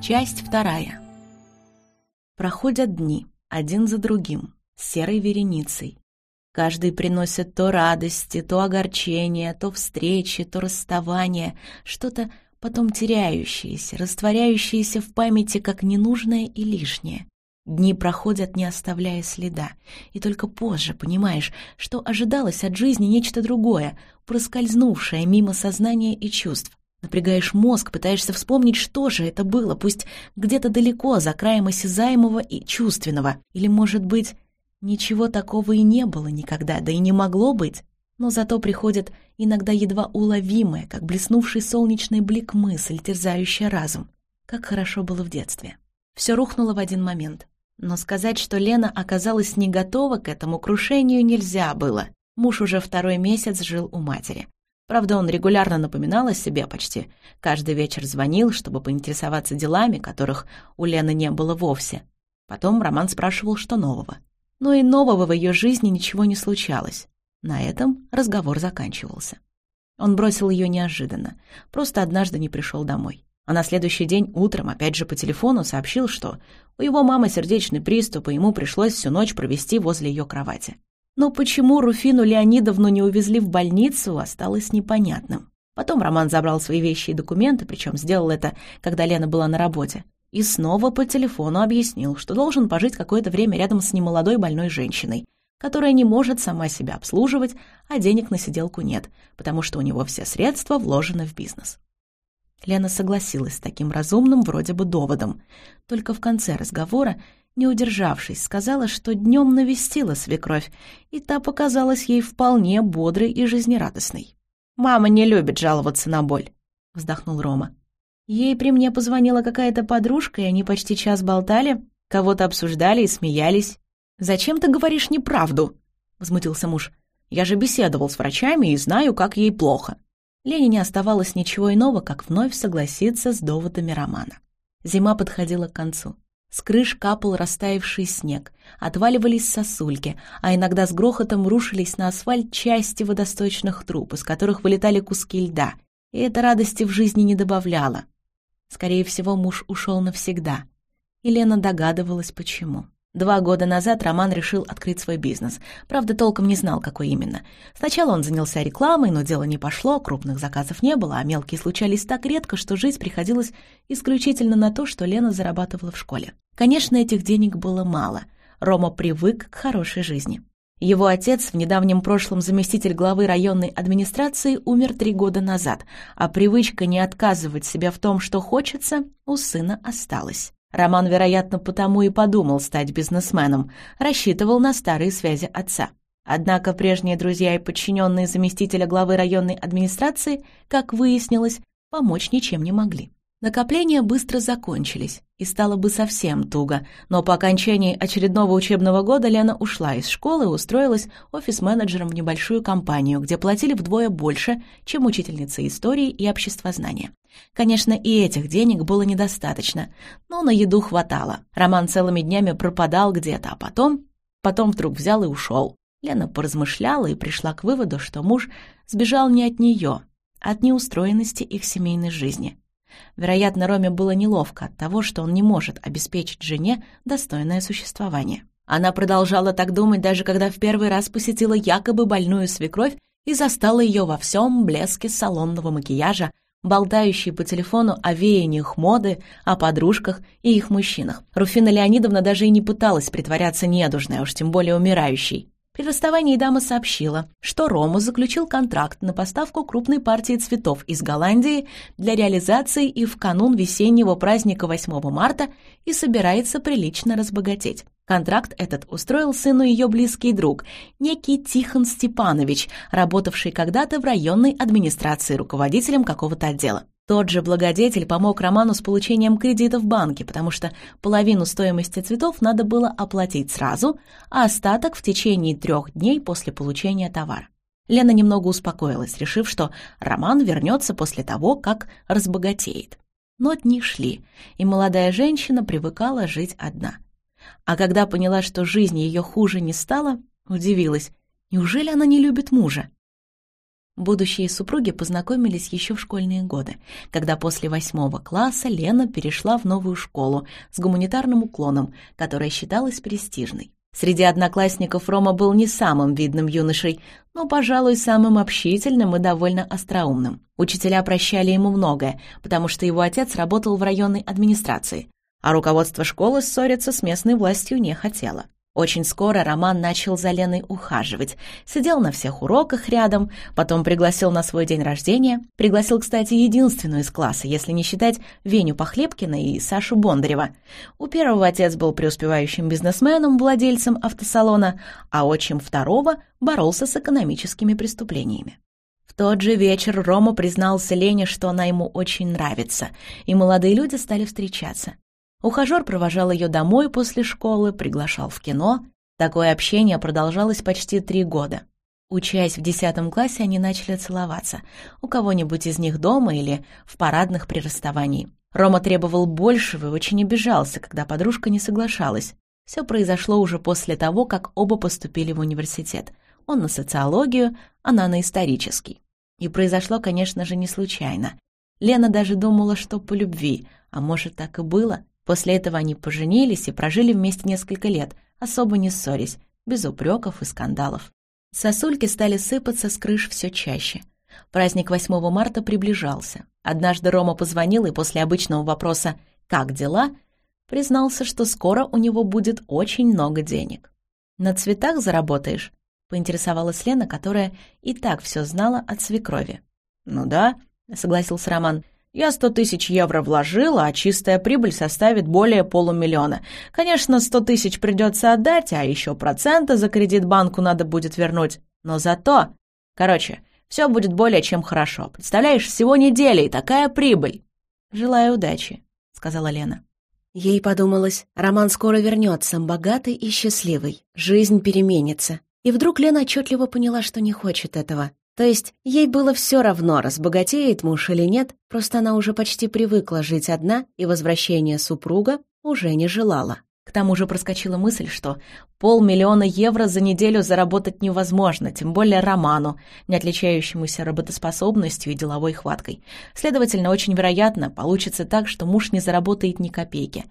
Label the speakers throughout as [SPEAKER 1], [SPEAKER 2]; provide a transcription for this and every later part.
[SPEAKER 1] Часть вторая. Проходят дни, один за другим, серой вереницей. Каждый приносит то радости, то огорчения, то встречи, то расставания, что-то потом теряющееся, растворяющееся в памяти как ненужное и лишнее. Дни проходят, не оставляя следа, и только позже понимаешь, что ожидалось от жизни нечто другое, проскользнувшее мимо сознания и чувств. Напрягаешь мозг, пытаешься вспомнить, что же это было, пусть где-то далеко, за краем осязаемого и чувственного. Или, может быть, ничего такого и не было никогда, да и не могло быть. Но зато приходит иногда едва уловимая, как блеснувший солнечный блик мысль, терзающая разум. Как хорошо было в детстве. Все рухнуло в один момент. Но сказать, что Лена оказалась не готова к этому крушению, нельзя было. Муж уже второй месяц жил у матери. Правда, он регулярно напоминал о себе почти. Каждый вечер звонил, чтобы поинтересоваться делами, которых у Лены не было вовсе. Потом Роман спрашивал, что нового. Но и нового в ее жизни ничего не случалось. На этом разговор заканчивался. Он бросил ее неожиданно, просто однажды не пришел домой. А на следующий день утром опять же по телефону сообщил, что у его мамы сердечный приступ, и ему пришлось всю ночь провести возле ее кровати. Но почему Руфину Леонидовну не увезли в больницу, осталось непонятным. Потом Роман забрал свои вещи и документы, причем сделал это, когда Лена была на работе. И снова по телефону объяснил, что должен пожить какое-то время рядом с немолодой больной женщиной, которая не может сама себя обслуживать, а денег на сиделку нет, потому что у него все средства вложены в бизнес. Лена согласилась с таким разумным вроде бы доводом. Только в конце разговора не удержавшись, сказала, что днем навестила свекровь, и та показалась ей вполне бодрой и жизнерадостной. «Мама не любит жаловаться на боль», — вздохнул Рома. Ей при мне позвонила какая-то подружка, и они почти час болтали, кого-то обсуждали и смеялись. «Зачем ты говоришь неправду?» — возмутился муж. «Я же беседовал с врачами и знаю, как ей плохо». Лене не оставалось ничего иного, как вновь согласиться с доводами Романа. Зима подходила к концу. С крыш капал растаявший снег, отваливались сосульки, а иногда с грохотом рушились на асфальт части водосточных труб, из которых вылетали куски льда, и это радости в жизни не добавляло. Скорее всего, муж ушел навсегда. И Лена догадывалась, почему. Два года назад Роман решил открыть свой бизнес. Правда, толком не знал, какой именно. Сначала он занялся рекламой, но дело не пошло, крупных заказов не было, а мелкие случались так редко, что жить приходилось исключительно на то, что Лена зарабатывала в школе. Конечно, этих денег было мало. Рома привык к хорошей жизни. Его отец, в недавнем прошлом заместитель главы районной администрации, умер три года назад, а привычка не отказывать себя в том, что хочется, у сына осталась. Роман, вероятно, потому и подумал стать бизнесменом, рассчитывал на старые связи отца. Однако прежние друзья и подчиненные заместителя главы районной администрации, как выяснилось, помочь ничем не могли. Накопления быстро закончились, и стало бы совсем туго, но по окончании очередного учебного года Лена ушла из школы и устроилась офис-менеджером в небольшую компанию, где платили вдвое больше, чем учительница истории и обществознания. Конечно, и этих денег было недостаточно, но на еду хватало. Роман целыми днями пропадал где-то, а потом... Потом вдруг взял и ушел. Лена поразмышляла и пришла к выводу, что муж сбежал не от нее, а от неустроенности их семейной жизни. Вероятно, Роме было неловко от того, что он не может обеспечить жене достойное существование. Она продолжала так думать, даже когда в первый раз посетила якобы больную свекровь и застала ее во всем блеске салонного макияжа, болтающей по телефону о веяниях моды, о подружках и их мужчинах. Руфина Леонидовна даже и не пыталась притворяться недужной, а уж тем более умирающей. При расставании дама сообщила, что Рому заключил контракт на поставку крупной партии цветов из Голландии для реализации и в канун весеннего праздника 8 марта и собирается прилично разбогатеть. Контракт этот устроил сыну ее близкий друг, некий Тихон Степанович, работавший когда-то в районной администрации руководителем какого-то отдела. Тот же благодетель помог Роману с получением кредита в банке, потому что половину стоимости цветов надо было оплатить сразу, а остаток в течение трех дней после получения товара. Лена немного успокоилась, решив, что Роман вернется после того, как разбогатеет. Но дни шли, и молодая женщина привыкала жить одна. А когда поняла, что жизнь ее хуже не стала, удивилась, неужели она не любит мужа? Будущие супруги познакомились еще в школьные годы, когда после восьмого класса Лена перешла в новую школу с гуманитарным уклоном, которая считалась престижной. Среди одноклассников Рома был не самым видным юношей, но, пожалуй, самым общительным и довольно остроумным. Учителя прощали ему многое, потому что его отец работал в районной администрации, а руководство школы ссориться с местной властью не хотело. Очень скоро Роман начал за Леной ухаживать. Сидел на всех уроках рядом, потом пригласил на свой день рождения. Пригласил, кстати, единственную из класса, если не считать Веню Похлебкина и Сашу Бондарева. У первого отец был преуспевающим бизнесменом, владельцем автосалона, а отчим второго боролся с экономическими преступлениями. В тот же вечер Рома признался Лене, что она ему очень нравится, и молодые люди стали встречаться. Ухажер провожал ее домой после школы, приглашал в кино. Такое общение продолжалось почти три года. Учась в десятом классе, они начали целоваться. У кого-нибудь из них дома или в парадных при расставании. Рома требовал большего и очень обижался, когда подружка не соглашалась. Все произошло уже после того, как оба поступили в университет. Он на социологию, она на исторический. И произошло, конечно же, не случайно. Лена даже думала, что по любви, а может, так и было. После этого они поженились и прожили вместе несколько лет, особо не ссорясь, без упреков и скандалов. Сосульки стали сыпаться с крыш все чаще. Праздник 8 марта приближался. Однажды Рома позвонил и после обычного вопроса «Как дела?» признался, что скоро у него будет очень много денег. «На цветах заработаешь?» — поинтересовалась Лена, которая и так все знала от свекрови. «Ну да», — согласился Роман, — я сто тысяч евро вложила, а чистая прибыль составит более полумиллиона. Конечно, сто тысяч придется отдать, а еще проценты за кредит банку надо будет вернуть. Но зато... Короче, все будет более чем хорошо. Представляешь, всего неделя и такая прибыль. «Желаю удачи», — сказала Лена.
[SPEAKER 2] Ей подумалось, Роман скоро вернется, богатый и счастливый. Жизнь переменится. И вдруг Лена отчетливо поняла, что не хочет этого. То есть ей было все равно, разбогатеет муж или нет, просто она уже почти привыкла жить одна и возвращение супруга уже не желала.
[SPEAKER 1] К тому же проскочила мысль, что полмиллиона евро за неделю заработать невозможно, тем более Роману, не отличающемуся работоспособностью и деловой хваткой. Следовательно, очень вероятно, получится так, что муж не заработает ни копейки.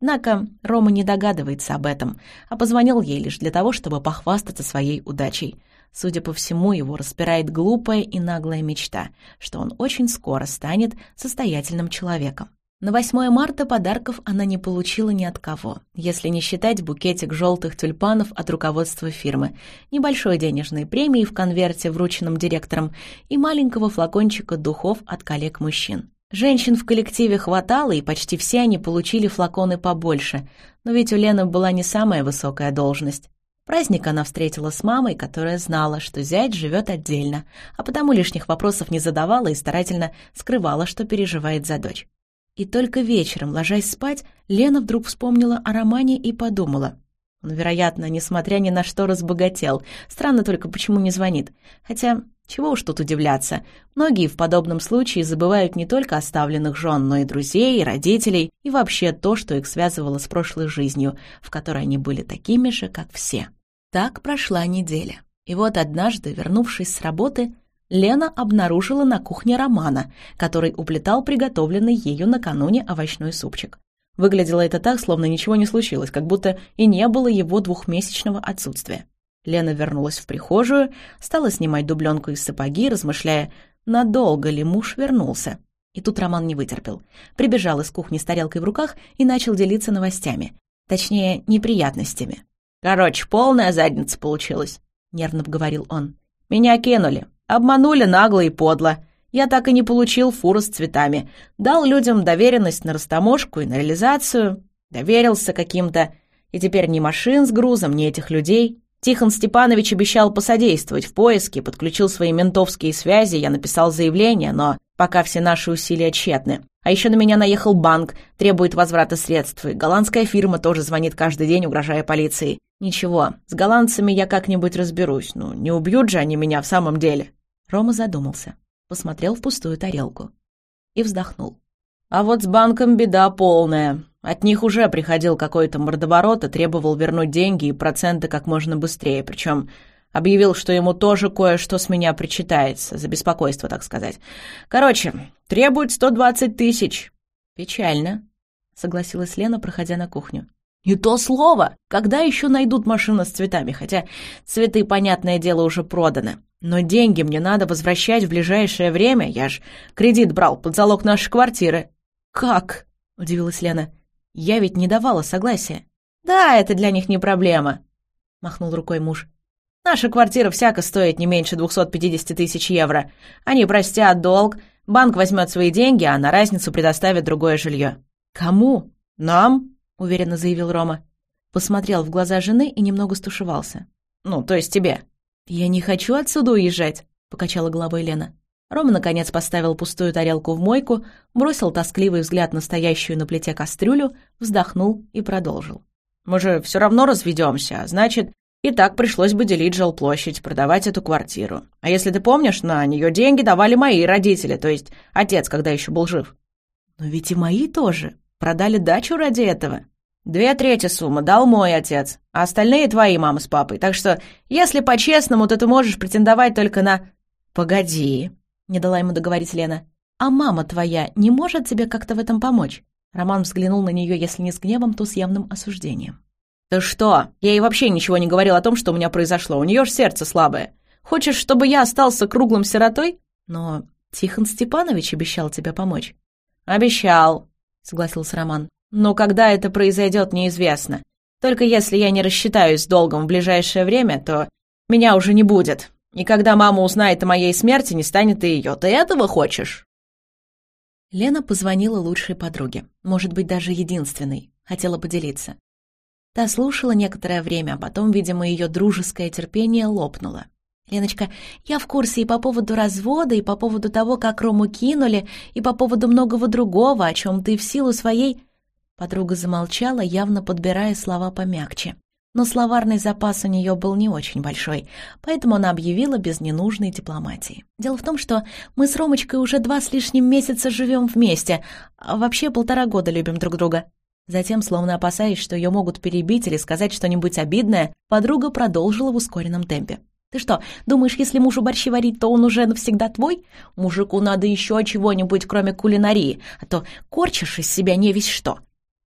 [SPEAKER 1] Однако Рома не догадывается об этом, а позвонил ей лишь для того, чтобы похвастаться своей удачей. Судя по всему, его распирает глупая и наглая мечта, что он очень скоро станет состоятельным человеком. На 8 марта подарков она не получила ни от кого, если не считать букетик желтых тюльпанов от руководства фирмы, небольшой денежной премии в конверте, врученном директором, и маленького флакончика духов от коллег-мужчин. Женщин в коллективе хватало, и почти все они получили флаконы побольше, но ведь у Лены была не самая высокая должность. Праздник она встретила с мамой, которая знала, что зять живет отдельно, а потому лишних вопросов не задавала и старательно скрывала, что переживает за дочь. И только вечером, ложась спать, Лена вдруг вспомнила о романе и подумала. Он, вероятно, несмотря ни на что, разбогател. Странно только, почему не звонит. Хотя, чего уж тут удивляться. Многие в подобном случае забывают не только оставленных жен, но и друзей, и родителей, и вообще то, что их связывало с прошлой жизнью, в которой они были такими же, как все. Так прошла неделя. И вот однажды, вернувшись с работы, Лена обнаружила на кухне Романа, который уплетал приготовленный ею накануне овощной супчик. Выглядело это так, словно ничего не случилось, как будто и не было его двухмесячного отсутствия. Лена вернулась в прихожую, стала снимать дубленку из сапоги, размышляя, надолго ли муж вернулся. И тут Роман не вытерпел. Прибежал из кухни с тарелкой в руках и начал делиться новостями. Точнее, неприятностями. «Короче, полная задница получилась», — нервно говорил он. «Меня кинули. Обманули нагло и подло. Я так и не получил фуру с цветами. Дал людям доверенность на растаможку и на реализацию. Доверился каким-то. И теперь ни машин с грузом, ни этих людей. Тихон Степанович обещал посодействовать в поиске, подключил свои ментовские связи, я написал заявление, но пока все наши усилия тщетны. А еще на меня наехал банк, требует возврата средств, и голландская фирма тоже звонит каждый день, угрожая полиции. Ничего, с голландцами я как-нибудь разберусь, ну не убьют же они меня в самом деле. Рома задумался, посмотрел в пустую тарелку и вздохнул. А вот с банком беда полная. От них уже приходил какой-то мордоворот и требовал вернуть деньги и проценты как можно быстрее, причем Объявил, что ему тоже кое-что с меня причитается, за беспокойство, так сказать. Короче, требует 120 тысяч. Печально, согласилась Лена, проходя на кухню. «Не то слово! Когда еще найдут машину с цветами? Хотя цветы, понятное дело, уже проданы. Но деньги мне надо возвращать в ближайшее время. Я ж кредит брал под залог нашей квартиры». «Как?» — удивилась Лена. «Я ведь не давала согласия». «Да, это для них не проблема», — махнул рукой муж. «Наша квартира всяко стоит не меньше 250 тысяч евро. Они простят долг, банк возьмет свои деньги, а на разницу предоставит другое жилье». «Кому? Нам?» уверенно заявил Рома. Посмотрел в глаза жены и немного стушевался. «Ну, то есть тебе». «Я не хочу отсюда уезжать», — покачала головой Лена. Рома, наконец, поставил пустую тарелку в мойку, бросил тоскливый взгляд на стоящую на плите кастрюлю, вздохнул и продолжил. «Мы же все равно разведемся, а значит, и так пришлось бы делить жилплощадь, продавать эту квартиру. А если ты помнишь, на нее деньги давали мои родители, то есть отец, когда еще был жив». «Но ведь и мои тоже. Продали дачу ради этого». Две трети суммы дал мой отец, а остальные твои мама с папой. Так что, если по-честному, то ты можешь претендовать только на... Погоди, не дала ему договорить Лена. А мама твоя не может тебе как-то в этом помочь? Роман взглянул на нее, если не с гневом, то с явным осуждением. «Ты что? Я ей вообще ничего не говорил о том, что у меня произошло. У нее ж сердце слабое. Хочешь, чтобы я остался круглым сиротой? Но Тихон Степанович обещал тебе помочь». «Обещал», — согласился Роман. Но когда это произойдет, неизвестно. Только если я не рассчитаюсь с долгом в ближайшее время, то меня уже не будет. И когда мама узнает о моей смерти, не станет и ее. Ты этого хочешь?» Лена позвонила лучшей подруге, может быть, даже единственной, хотела поделиться. Та слушала некоторое время, а потом, видимо, ее дружеское терпение лопнуло. «Леночка, я в курсе и по поводу развода, и по поводу того, как Рому кинули, и по поводу многого другого, о чем ты в силу своей...» Подруга замолчала, явно подбирая слова помягче. Но словарный запас у нее был не очень большой, поэтому она объявила без ненужной дипломатии. Дело в том, что мы с Ромочкой уже два с лишним месяца живем вместе, а вообще полтора года любим друг друга. Затем, словно опасаясь, что ее могут перебить или сказать что-нибудь обидное, подруга продолжила в ускоренном темпе. «Ты что, думаешь, если мужу борщи варить, то он уже навсегда твой? Мужику надо еще чего-нибудь, кроме кулинарии, а то корчишь из себя не весь что».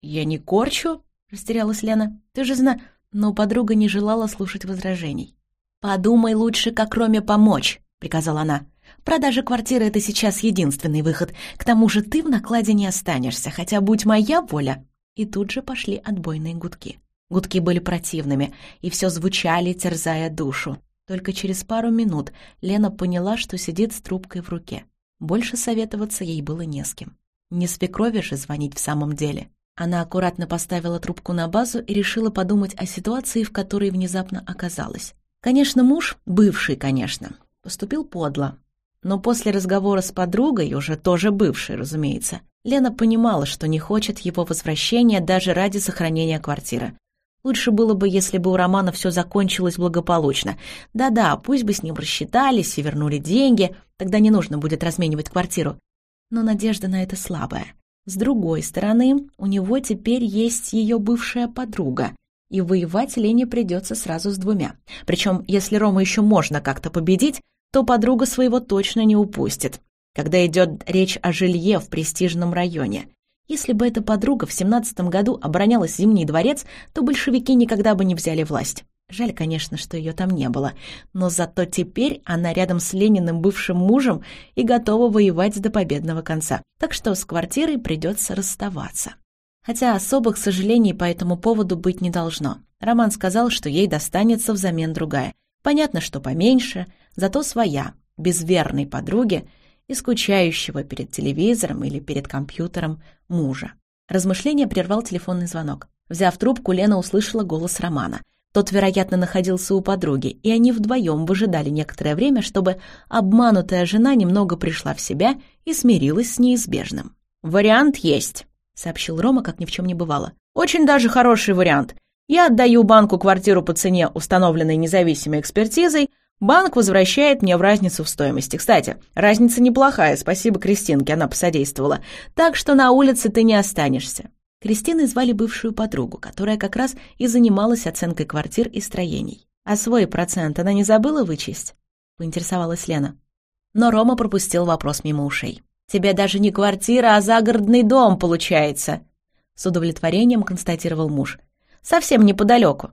[SPEAKER 1] «Я не корчу?» — растерялась Лена. «Ты же зна...» Но подруга не желала слушать возражений. «Подумай лучше, как Роме помочь», — приказала она. «Продажа квартиры — это сейчас единственный выход. К тому же ты в накладе не останешься, хотя будь моя воля». И тут же пошли отбойные гудки. Гудки были противными, и все звучали, терзая душу. Только через пару минут Лена поняла, что сидит с трубкой в руке. Больше советоваться ей было не с кем. Не свекрови же звонить в самом деле. Она аккуратно поставила трубку на базу и решила подумать о ситуации, в которой внезапно оказалась. Конечно, муж, бывший, конечно, поступил подло. Но после разговора с подругой, уже тоже бывшей, разумеется, Лена понимала, что не хочет его возвращения даже ради сохранения квартиры. Лучше было бы, если бы у Романа все закончилось благополучно. Да-да, пусть бы с ним рассчитались и вернули деньги, тогда не нужно будет разменивать квартиру. Но надежда на это слабая. С другой стороны, у него теперь есть ее бывшая подруга, и воевать Лене придется сразу с двумя. Причем, если Рома еще можно как-то победить, то подруга своего точно не упустит, когда идет речь о жилье в престижном районе. Если бы эта подруга в семнадцатом году обороняла Зимний дворец, то большевики никогда бы не взяли власть. Жаль, конечно, что ее там не было, но зато теперь она рядом с Лениным бывшим мужем и готова воевать до победного конца. Так что с квартирой придется расставаться. Хотя особых сожалений по этому поводу быть не должно. Роман сказал, что ей достанется взамен другая. Понятно, что поменьше, зато своя, без верной подруги и скучающего перед телевизором или перед компьютером мужа. Размышление прервал телефонный звонок. Взяв трубку, Лена услышала голос Романа. Тот, вероятно, находился у подруги, и они вдвоем выжидали некоторое время, чтобы обманутая жена немного пришла в себя и смирилась с неизбежным. «Вариант есть», — сообщил Рома, как ни в чем не бывало. «Очень даже хороший вариант. Я отдаю банку квартиру по цене, установленной независимой экспертизой, Банк возвращает мне в разницу в стоимости. Кстати, разница неплохая, спасибо Кристинке, она посодействовала. Так что на улице ты не останешься. Кристиной звали бывшую подругу, которая как раз и занималась оценкой квартир и строений. «А свой процент она не забыла вычесть?» — поинтересовалась Лена. Но Рома пропустил вопрос мимо ушей. «Тебе даже не квартира, а загородный дом получается!» С удовлетворением констатировал муж. «Совсем неподалеку».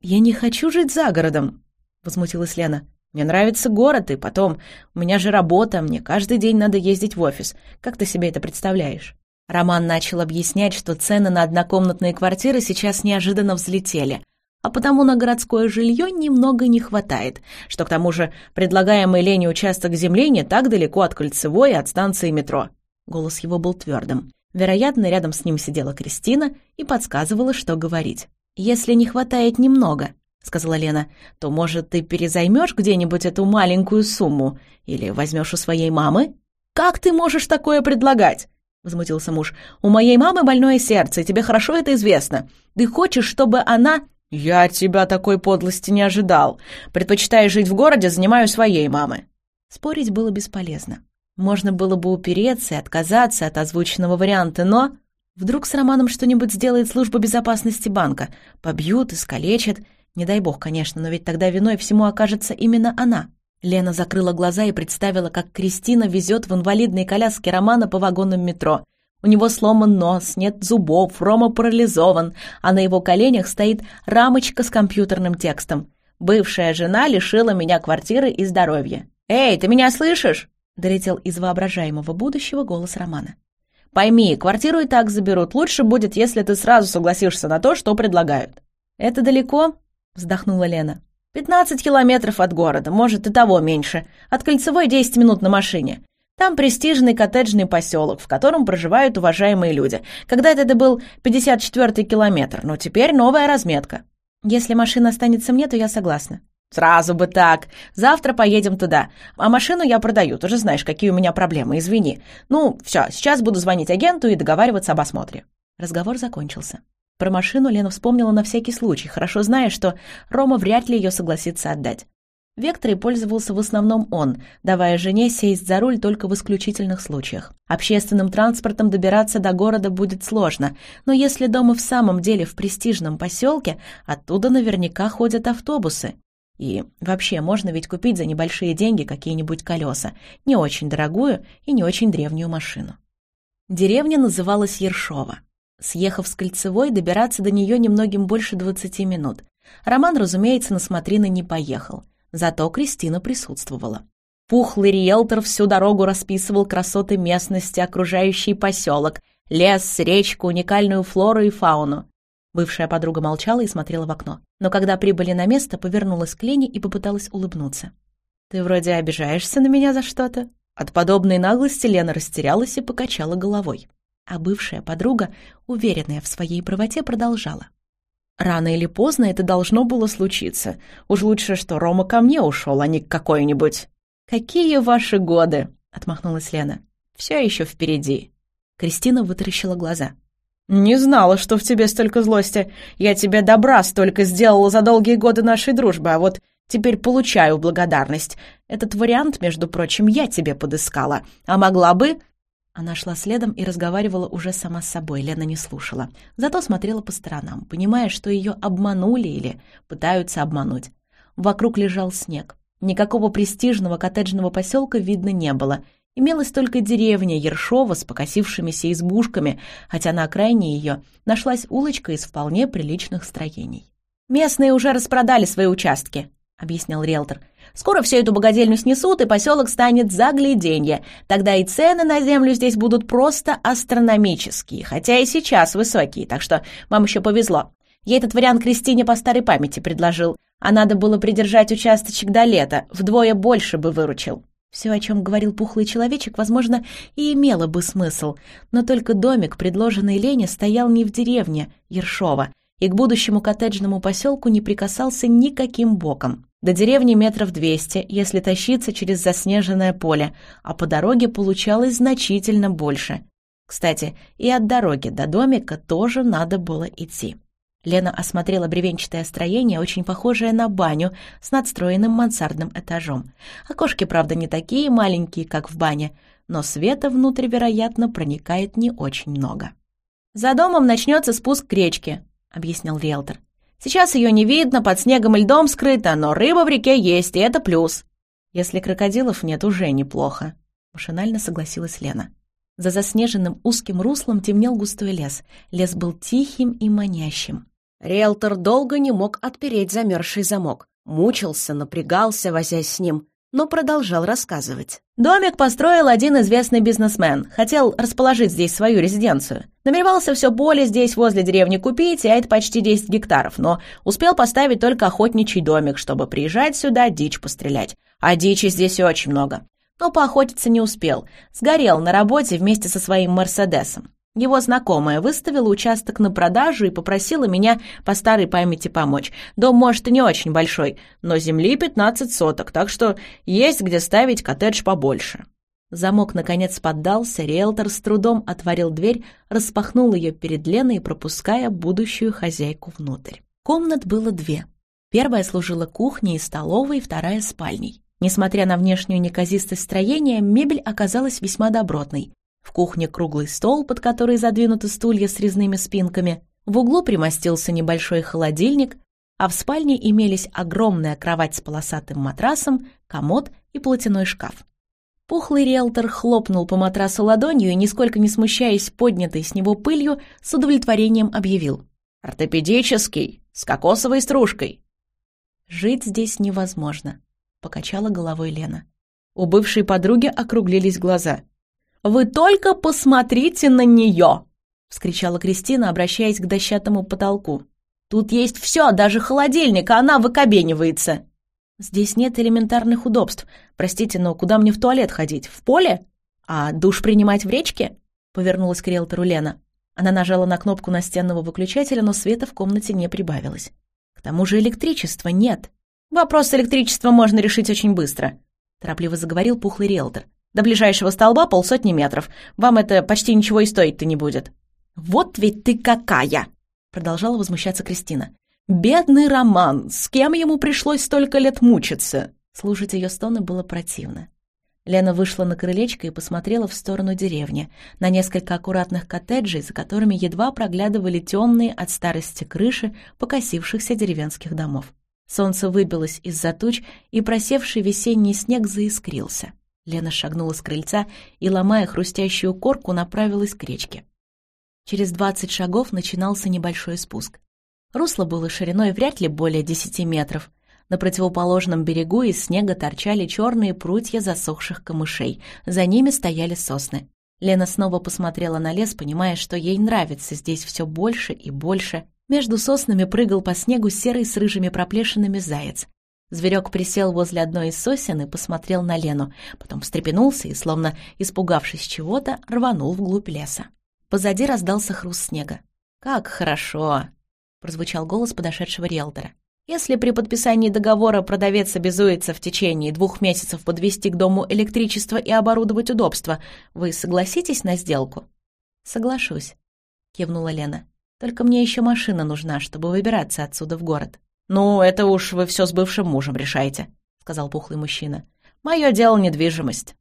[SPEAKER 1] «Я не хочу жить за городом», — возмутилась Лена. «Мне нравится город, и потом, у меня же работа, мне каждый день надо ездить в офис. Как ты себе это представляешь?» Роман начал объяснять, что цены на однокомнатные квартиры сейчас неожиданно взлетели, а потому на городское жилье немного не хватает, что к тому же предлагаемый Лене участок земли не так далеко от кольцевой и от станции метро. Голос его был твердым. Вероятно, рядом с ним сидела Кристина и подсказывала, что говорить. «Если не хватает немного», — сказала Лена, «то, может, ты перезаймешь где-нибудь эту маленькую сумму или возьмешь у своей мамы?» «Как ты можешь такое предлагать?» — возмутился муж. «У моей мамы больное сердце, тебе хорошо это известно. Ты хочешь, чтобы она...» «Я тебя такой подлости не ожидал. Предпочитаю жить в городе, занимаю своей мамы». Спорить было бесполезно. Можно было бы упереться и отказаться от озвученного варианта, но... Вдруг с Романом что-нибудь сделает служба безопасности банка. Побьют, искалечат. Не дай бог, конечно, но ведь тогда виной всему окажется именно она. Лена закрыла глаза и представила, как Кристина везет в инвалидной коляске Романа по вагонам метро. У него сломан нос, нет зубов, Рома парализован, а на его коленях стоит рамочка с компьютерным текстом. «Бывшая жена лишила меня квартиры и здоровья». «Эй, ты меня слышишь?» — долетел из воображаемого будущего голос Романа. «Пойми, квартиру и так заберут. Лучше будет, если ты сразу согласишься на то, что предлагают». «Это далеко?» — вздохнула Лена. «Пятнадцать километров от города, может, и того меньше. От Кольцевой десять минут на машине. Там престижный коттеджный поселок, в котором проживают уважаемые люди. Когда-то это был 54-й километр, но теперь новая разметка. Если машина останется мне, то я согласна. Сразу бы так. Завтра поедем туда. А машину я продаю, ты же знаешь, какие у меня проблемы, извини. Ну, все, сейчас буду звонить агенту и договариваться об осмотре. Разговор закончился. Про машину Лена вспомнила на всякий случай, хорошо зная, что Рома вряд ли ее согласится отдать. Векторой пользовался в основном он, давая жене сесть за руль только в исключительных случаях. Общественным транспортом добираться до города будет сложно, но если дом и в самом деле в престижном поселке, оттуда наверняка ходят автобусы. И вообще, можно ведь купить за небольшие деньги какие-нибудь колеса, не очень дорогую и не очень древнюю машину. Деревня называлась Ершова. Съехав с Кольцевой, добираться до нее немногим больше 20 минут. Роман, разумеется, на смотрины не поехал – Зато Кристина присутствовала. Пухлый риэлтор всю дорогу расписывал красоты местности, окружающий поселок, лес, речку, уникальную флору и фауну. Бывшая подруга молчала и смотрела в окно. Но когда прибыли на место, повернулась к Лене и попыталась улыбнуться. «Ты вроде обижаешься на меня за что-то?» От подобной наглости Лена растерялась и покачала головой. А бывшая подруга, уверенная в своей правоте, продолжала. Рано или поздно это должно было случиться. Уж лучше, что Рома ко мне ушел, а не к какой-нибудь. «Какие ваши годы?» — отмахнулась Лена. «Все еще впереди». Кристина вытаращила глаза. «Не знала, что в тебе столько злости. Я тебе добра столько сделала за долгие годы нашей дружбы, а вот теперь получаю благодарность. Этот вариант, между прочим, я тебе подыскала. А могла бы...» Она шла следом и разговаривала уже сама с собой, Лена не слушала. Зато смотрела по сторонам, понимая, что ее обманули или пытаются обмануть. Вокруг лежал снег. Никакого престижного коттеджного поселка видно не было. Имелась только деревня Ершова с покосившимися избушками, хотя на окраине ее нашлась улочка из вполне приличных строений. «Местные уже распродали свои участки», — объяснял риэлтор. Скоро всю эту богадельню снесут, и поселок станет загляденье. Тогда и цены на землю здесь будут просто астрономические, хотя и сейчас высокие, так что вам еще повезло. Я этот вариант Кристине по старой памяти предложил, а надо было придержать участочек до лета, вдвое больше бы выручил. Все, о чем говорил пухлый человечек, возможно, и имело бы смысл, но только домик, предложенный Лене, стоял не в деревне Ершова, и к будущему коттеджному поселку не прикасался никаким боком. До деревни метров двести, если тащиться через заснеженное поле, а по дороге получалось значительно больше. Кстати, и от дороги до домика тоже надо было идти. Лена осмотрела бревенчатое строение, очень похожее на баню, с надстроенным мансардным этажом. Окошки, правда, не такие маленькие, как в бане, но света внутрь, вероятно, проникает не очень много. «За домом начнется спуск к речке», — объяснил риэлтор. Сейчас ее не видно, под снегом и льдом скрыто, но рыба в реке есть, и это плюс. Если крокодилов нет, уже неплохо. Машинально согласилась Лена. За заснеженным узким руслом темнел густой лес. Лес был тихим и манящим.
[SPEAKER 2] Риэлтор долго не мог отпереть замерзший замок. Мучился, напрягался, возясь с ним но продолжал рассказывать.
[SPEAKER 1] Домик построил один известный бизнесмен. Хотел расположить здесь свою резиденцию. Намеревался все поле здесь возле деревни купить, а это почти 10 гектаров, но успел поставить только охотничий домик, чтобы приезжать сюда дичь пострелять. А дичи здесь очень много. Но поохотиться не успел. Сгорел на работе вместе со своим Мерседесом. Его знакомая выставила участок на продажу и попросила меня по старой памяти помочь. Дом, может, и не очень большой, но земли 15 соток, так что есть где ставить коттедж побольше. Замок, наконец, поддался, риэлтор с трудом отворил дверь, распахнул ее перед Леной, пропуская будущую хозяйку внутрь. Комнат было две. Первая служила кухней и столовой, вторая — спальней. Несмотря на внешнюю неказистость строения, мебель оказалась весьма добротной. В кухне круглый стол, под который задвинуты стулья с резными спинками. В углу примостился небольшой холодильник, а в спальне имелись огромная кровать с полосатым матрасом, комод и платяной шкаф. Пухлый риэлтор хлопнул по матрасу ладонью и, нисколько не смущаясь поднятой с него пылью, с удовлетворением объявил. «Ортопедический, с кокосовой стружкой». «Жить здесь невозможно», — покачала головой Лена. У бывшей подруги округлились глаза — вы только посмотрите на нее!» — вскричала Кристина, обращаясь к дощатому потолку. «Тут есть все, даже холодильник, а она выкобенивается!» «Здесь нет элементарных удобств. Простите, но куда мне в туалет ходить? В поле? А душ принимать в речке?» — повернулась к риэлтору Лена. Она нажала на кнопку настенного выключателя, но света в комнате не прибавилось. К тому же электричества нет. «Вопрос с электричеством можно решить очень быстро», — торопливо заговорил пухлый риэлтор. До ближайшего столба полсотни метров. Вам это почти ничего и стоить-то не будет». «Вот ведь ты какая!» — продолжала возмущаться Кристина. «Бедный Роман! С кем ему пришлось столько лет мучиться?» Слушать ее стоны было противно. Лена вышла на крылечко и посмотрела в сторону деревни, на несколько аккуратных коттеджей, за которыми едва проглядывали темные от старости крыши покосившихся деревенских домов. Солнце выбилось из-за туч, и просевший весенний снег заискрился. Лена шагнула с крыльца и, ломая хрустящую корку, направилась к речке. Через двадцать шагов начинался небольшой спуск. Русло было шириной вряд ли более десяти метров. На противоположном берегу из снега торчали черные прутья засохших камышей. За ними стояли сосны. Лена снова посмотрела на лес, понимая, что ей нравится здесь все больше и больше. Между соснами прыгал по снегу серый с рыжими проплешинами заяц. Зверек присел возле одной из сосен и посмотрел на Лену, потом встрепенулся и, словно испугавшись чего-то, рванул вглубь леса. Позади раздался хруст снега. «Как хорошо!» — прозвучал голос подошедшего риэлтора. «Если при подписании договора продавец обязуется в течение двух месяцев подвести к дому электричество и оборудовать удобства, вы согласитесь на сделку?» «Соглашусь», — кивнула Лена. «Только мне еще машина нужна, чтобы выбираться отсюда в город». «Ну, это уж вы все с бывшим мужем решаете», — сказал пухлый мужчина. «Мое дело недвижимость».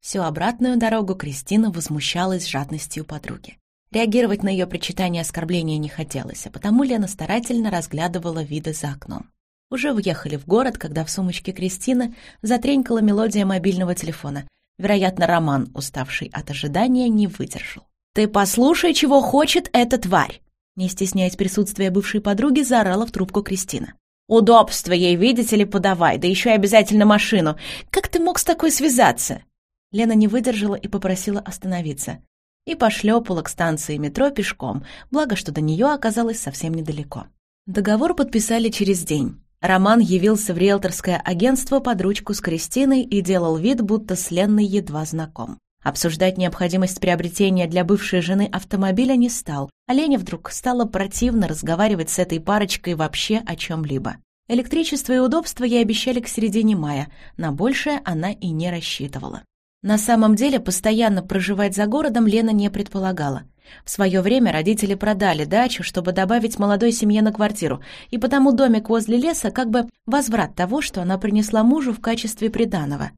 [SPEAKER 1] Всю обратную дорогу Кристина возмущалась жадностью подруги. Реагировать на ее причитание оскорбления не хотелось, а потому Лена старательно разглядывала виды за окном. Уже въехали в город, когда в сумочке Кристины затренькала мелодия мобильного телефона. Вероятно, Роман, уставший от ожидания, не выдержал. «Ты послушай, чего хочет эта тварь!» Не стесняясь присутствия бывшей подруги, заорала в трубку Кристина. «Удобство ей, видите ли, подавай, да еще и обязательно машину. Как ты мог с такой связаться?» Лена не выдержала и попросила остановиться. И пошлепала к станции метро пешком, благо, что до нее оказалось совсем недалеко. Договор подписали через день. Роман явился в риэлторское агентство под ручку с Кристиной и делал вид, будто с Ленной едва знаком. Обсуждать необходимость приобретения для бывшей жены автомобиля не стал, а вдруг стало противно разговаривать с этой парочкой вообще о чем-либо. Электричество и удобство ей обещали к середине мая, на большее она и не рассчитывала. На самом деле, постоянно проживать за городом Лена не предполагала. В свое время родители продали дачу, чтобы добавить молодой семье на квартиру, и потому домик возле леса как бы возврат того, что она принесла мужу в качестве приданого.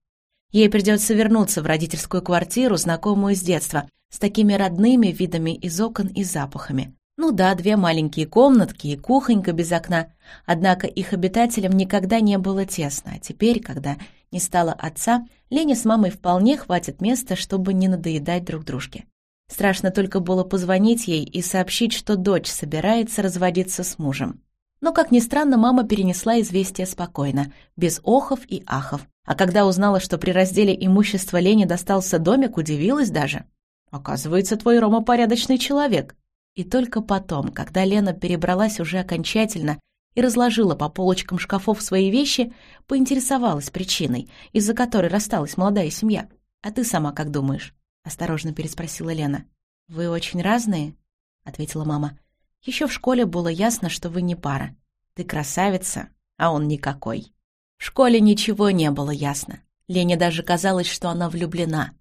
[SPEAKER 1] Ей придется вернуться в родительскую квартиру, знакомую с детства, с такими родными видами из окон и запахами. Ну да, две маленькие комнатки и кухонька без окна, однако их обитателям никогда не было тесно, а теперь, когда не стало отца, Лене с мамой вполне хватит места, чтобы не надоедать друг дружке. Страшно только было позвонить ей и сообщить, что дочь собирается разводиться с мужем. Но, как ни странно, мама перенесла известие спокойно, без охов и ахов. А когда узнала, что при разделе имущества Лене достался домик, удивилась даже. «Оказывается, твой Рома порядочный человек». И только потом, когда Лена перебралась уже окончательно и разложила по полочкам шкафов свои вещи, поинтересовалась причиной, из-за которой рассталась молодая семья. «А ты сама как думаешь?» — осторожно переспросила Лена. «Вы очень разные?» — ответила мама. «Еще в школе было ясно, что вы не пара. Ты красавица, а он никакой». В школе ничего не было ясно. Лене даже казалось, что она влюблена.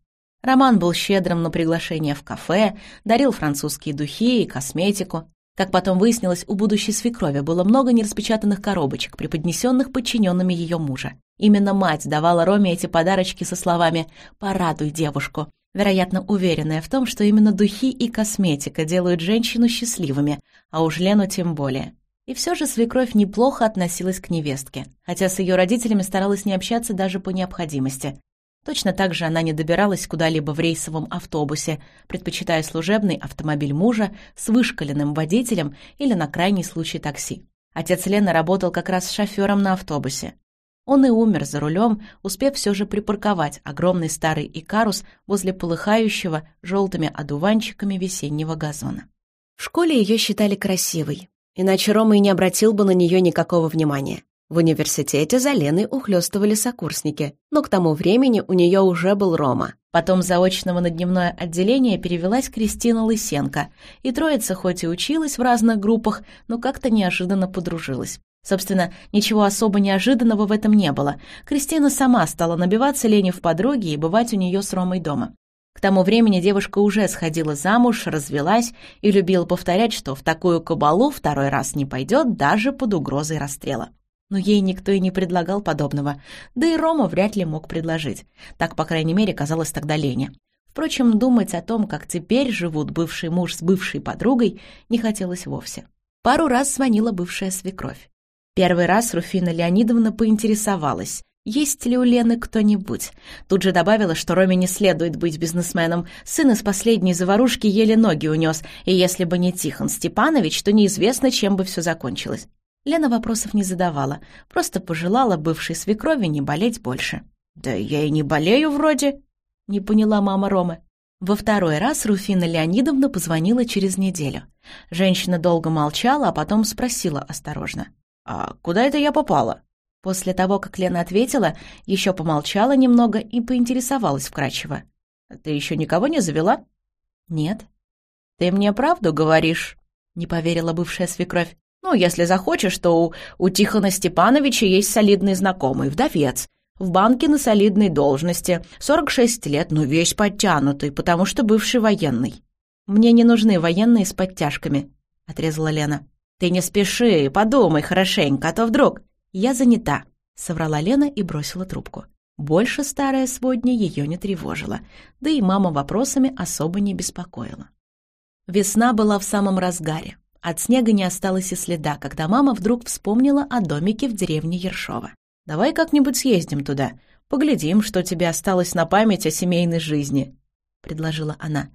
[SPEAKER 1] Роман был щедрым на приглашение в кафе, дарил французские духи и косметику. Как потом выяснилось, у будущей свекрови было много нераспечатанных коробочек, преподнесенных подчиненными ее мужа. Именно мать давала Роме эти подарочки со словами «порадуй девушку», вероятно, уверенная в том, что именно духи и косметика делают женщину счастливыми, а уж Лену тем более. И все же свекровь неплохо относилась к невестке, хотя с ее родителями старалась не общаться даже по необходимости. Точно так же она не добиралась куда-либо в рейсовом автобусе, предпочитая служебный автомобиль мужа с вышкаленным водителем или на крайний случай такси. Отец Лены работал как раз шофером на автобусе. Он и умер за рулем, успев все же припарковать огромный старый икарус возле полыхающего желтыми одуванчиками весеннего газона.
[SPEAKER 2] В школе ее считали красивой, иначе Рома и не обратил бы на нее никакого внимания. В университете за Леной ухлёстывали сокурсники, но к тому времени у нее уже был Рома.
[SPEAKER 1] Потом заочного на дневное отделение перевелась Кристина Лысенко, и троица хоть и училась в разных группах, но как-то неожиданно подружилась. Собственно, ничего особо неожиданного в этом не было. Кристина сама стала набиваться Лене в подруги и бывать у нее с Ромой дома. К тому времени девушка уже сходила замуж, развелась и любила повторять, что в такую кабалу второй раз не пойдет даже под угрозой расстрела. Но ей никто и не предлагал подобного, да и Рома вряд ли мог предложить. Так, по крайней мере, казалось тогда Лене. Впрочем, думать о том, как теперь живут бывший муж с бывшей подругой, не хотелось вовсе. Пару раз звонила бывшая свекровь. Первый раз Руфина Леонидовна поинтересовалась, есть ли у Лены кто-нибудь. Тут же добавила, что Роме не следует быть бизнесменом. Сын из последней заварушки еле ноги унес, и если бы не Тихон Степанович, то неизвестно, чем бы все закончилось. Лена вопросов не задавала, просто пожелала бывшей свекрови не болеть больше. «Да я и не болею вроде», — не поняла мама Ромы. Во второй раз Руфина Леонидовна позвонила через неделю. Женщина долго молчала, а потом спросила осторожно. «А куда это я попала?» После того, как Лена ответила, еще помолчала немного и поинтересовалась вкрадчиво. «Ты еще никого не завела?» «Нет». «Ты мне правду говоришь?» — не поверила бывшая свекровь. «Ну, если захочешь, то у, у Тихона Степановича есть солидный знакомый, вдовец. В банке на солидной должности, 46 лет, но весь подтянутый, потому что бывший военный». «Мне не нужны военные с подтяжками», — отрезала Лена. «Ты не спеши, подумай хорошенько, а то вдруг...» «Я занята», — соврала Лена и бросила трубку. Больше старая сводня ее не тревожила, да и мама вопросами особо не беспокоила. Весна была в самом разгаре. От снега не осталось и следа, когда мама вдруг вспомнила о домике в деревне Ершова. «Давай как-нибудь съездим туда, поглядим, что тебе осталось на память о семейной жизни», — предложила она.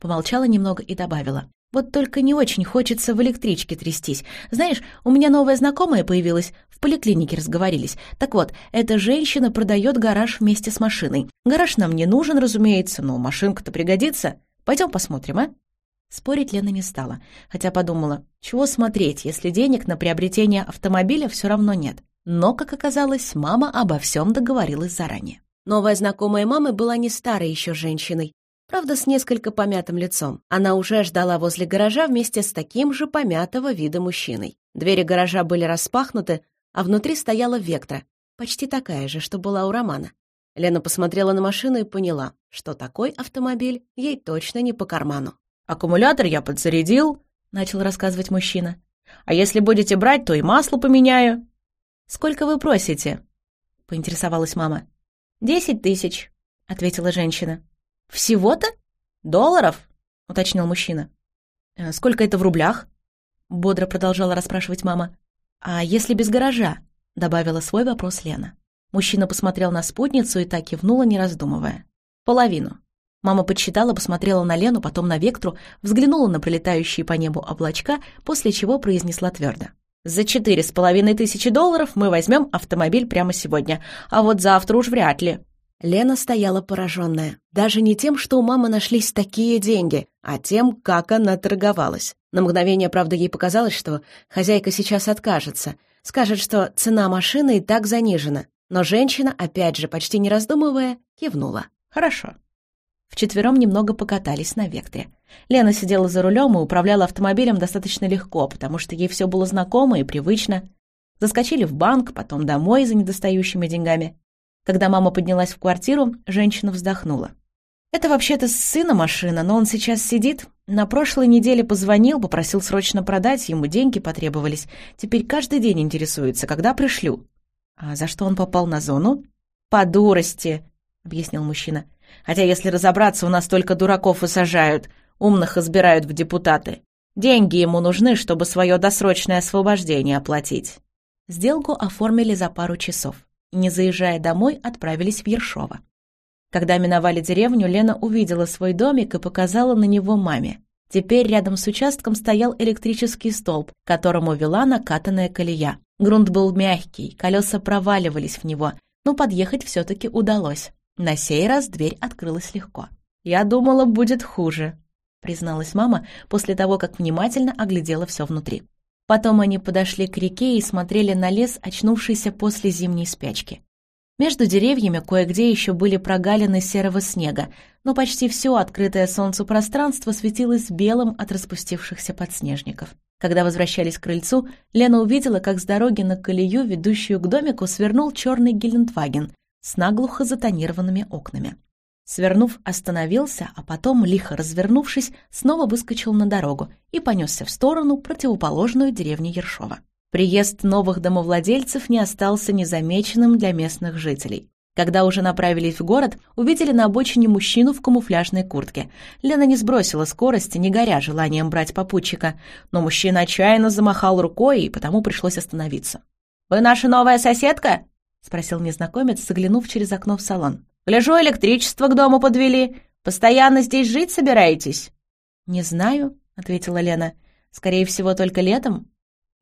[SPEAKER 1] Помолчала немного и добавила. Вот только не очень хочется в электричке трястись. Знаешь, у меня новая знакомая появилась, в поликлинике разговорились. Так вот, эта женщина продает гараж вместе с машиной. Гараж нам не нужен, разумеется, но машинка-то пригодится. Пойдем посмотрим, а? Спорить Лена не стала, хотя подумала, чего смотреть, если денег на приобретение автомобиля все равно нет. Но, как оказалось, мама обо всем договорилась заранее. Новая знакомая мамы была не старой еще женщиной, Правда, с несколько помятым лицом. Она уже ждала возле гаража вместе с таким же помятого вида мужчиной. Двери гаража были распахнуты, а внутри стояла Вектра, почти такая же, что была у Романа. Лена посмотрела на машину и поняла, что такой автомобиль ей точно не по карману. «Аккумулятор я подзарядил», — начал рассказывать мужчина. «А если будете брать, то и масло поменяю». «Сколько вы просите?» — поинтересовалась мама. «Десять тысяч», — ответила женщина. «Всего-то? Долларов?» — уточнил мужчина. «Э, «Сколько это в рублях?» — бодро продолжала расспрашивать мама. «А если без гаража?» — добавила свой вопрос Лена. Мужчина посмотрел на спутницу и так кивнула, не раздумывая. «Половину». Мама подсчитала, посмотрела на Лену, потом на Вектру, взглянула на пролетающие по небу облачка, после чего произнесла твердо. «За четыре с половиной тысячи долларов мы возьмем автомобиль прямо сегодня, а вот завтра уж вряд ли».
[SPEAKER 2] Лена стояла пораженная. Даже не тем, что у мамы нашлись такие деньги, а тем, как она торговалась. На мгновение, правда, ей показалось, что хозяйка сейчас откажется, скажет, что цена машины и так занижена. Но женщина, опять же, почти не раздумывая, кивнула.
[SPEAKER 1] «Хорошо». Вчетвером немного покатались на векторе. Лена сидела за рулем и управляла автомобилем достаточно легко, потому что ей все было знакомо и привычно. Заскочили в банк, потом домой за недостающими деньгами. Когда мама поднялась в квартиру, женщина вздохнула. «Это вообще-то сына машина, но он сейчас сидит. На прошлой неделе позвонил, попросил срочно продать, ему деньги потребовались. Теперь каждый день интересуется, когда пришлю». «А за что он попал на зону?» «По дурости», — объяснил мужчина. «Хотя, если разобраться, у нас только дураков и сажают, умных избирают в депутаты. Деньги ему нужны, чтобы свое досрочное освобождение оплатить». Сделку оформили за пару часов не заезжая домой, отправились в Ершово. Когда миновали деревню, Лена увидела свой домик и показала на него маме. Теперь рядом с участком стоял электрический столб, к которому вела накатанная колея. Грунт был мягкий, колеса проваливались в него, но подъехать все-таки удалось. На сей раз дверь открылась легко. «Я думала, будет хуже», — призналась мама после того, как внимательно оглядела все внутри. Потом они подошли к реке и смотрели на лес, очнувшийся после зимней спячки. Между деревьями кое-где еще были прогалины серого снега, но почти все открытое солнцу пространство светилось белым от распустившихся подснежников. Когда возвращались к крыльцу, Лена увидела, как с дороги на колею, ведущую к домику, свернул черный Гелендваген с наглухо затонированными окнами. Свернув, остановился, а потом, лихо развернувшись, снова выскочил на дорогу и понесся в сторону, противоположную деревне Ершова. Приезд новых домовладельцев не остался незамеченным для местных жителей. Когда уже направились в город, увидели на обочине мужчину в камуфляжной куртке. Лена не сбросила скорости, не горя желанием брать попутчика, но мужчина отчаянно замахал рукой, и потому пришлось остановиться. «Вы наша новая соседка?» — спросил незнакомец, заглянув через окно в салон. Гляжу, электричество к дому подвели. Постоянно здесь жить собираетесь?» «Не знаю», — ответила Лена. «Скорее всего, только летом».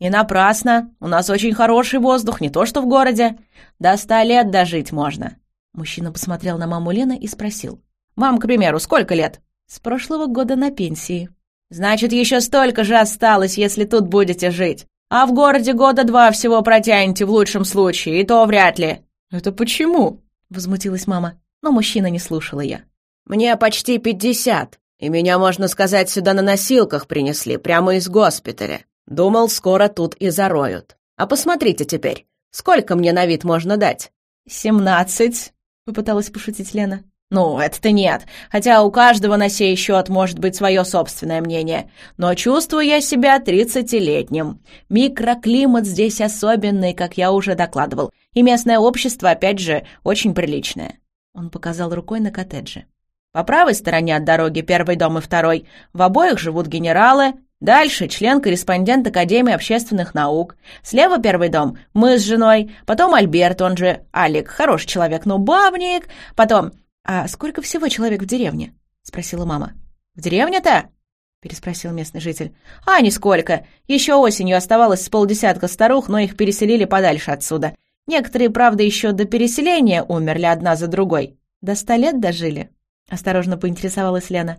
[SPEAKER 1] «И напрасно. У нас очень хороший воздух, не то что в городе. До ста лет дожить можно». Мужчина посмотрел на маму Лены и спросил. «Вам, к примеру, сколько лет?» «С прошлого года на пенсии». «Значит, еще столько же осталось, если тут будете жить. А в городе года два всего протянете в лучшем случае, и то вряд ли». «Это почему?» — возмутилась мама, но мужчина не слушал ее.
[SPEAKER 2] «Мне почти пятьдесят, и меня, можно сказать, сюда на носилках принесли, прямо из госпиталя. Думал, скоро тут и зароют. А посмотрите теперь, сколько мне на вид можно дать?»
[SPEAKER 1] «Семнадцать», — попыталась пошутить Лена. «Ну, это-то нет, хотя у каждого на сей счет может быть свое собственное мнение. Но чувствую я себя тридцатилетним. Микроклимат здесь особенный, как я уже докладывал, и местное общество, опять же, очень приличное». Он показал рукой на коттеджи. «По правой стороне от дороги первый дом и второй. В обоих живут генералы. Дальше член-корреспондент Академии общественных наук. Слева первый дом, мы с женой. Потом Альберт, он же Алик, хороший человек, но бабник. Потом «А сколько всего человек в деревне?» — спросила мама. «В деревне-то?» — переспросил местный житель. «А, нисколько. Еще осенью оставалось с полдесятка старух, но их переселили подальше отсюда. Некоторые, правда, еще до переселения умерли одна за другой. До ста лет дожили?» — осторожно поинтересовалась Лена.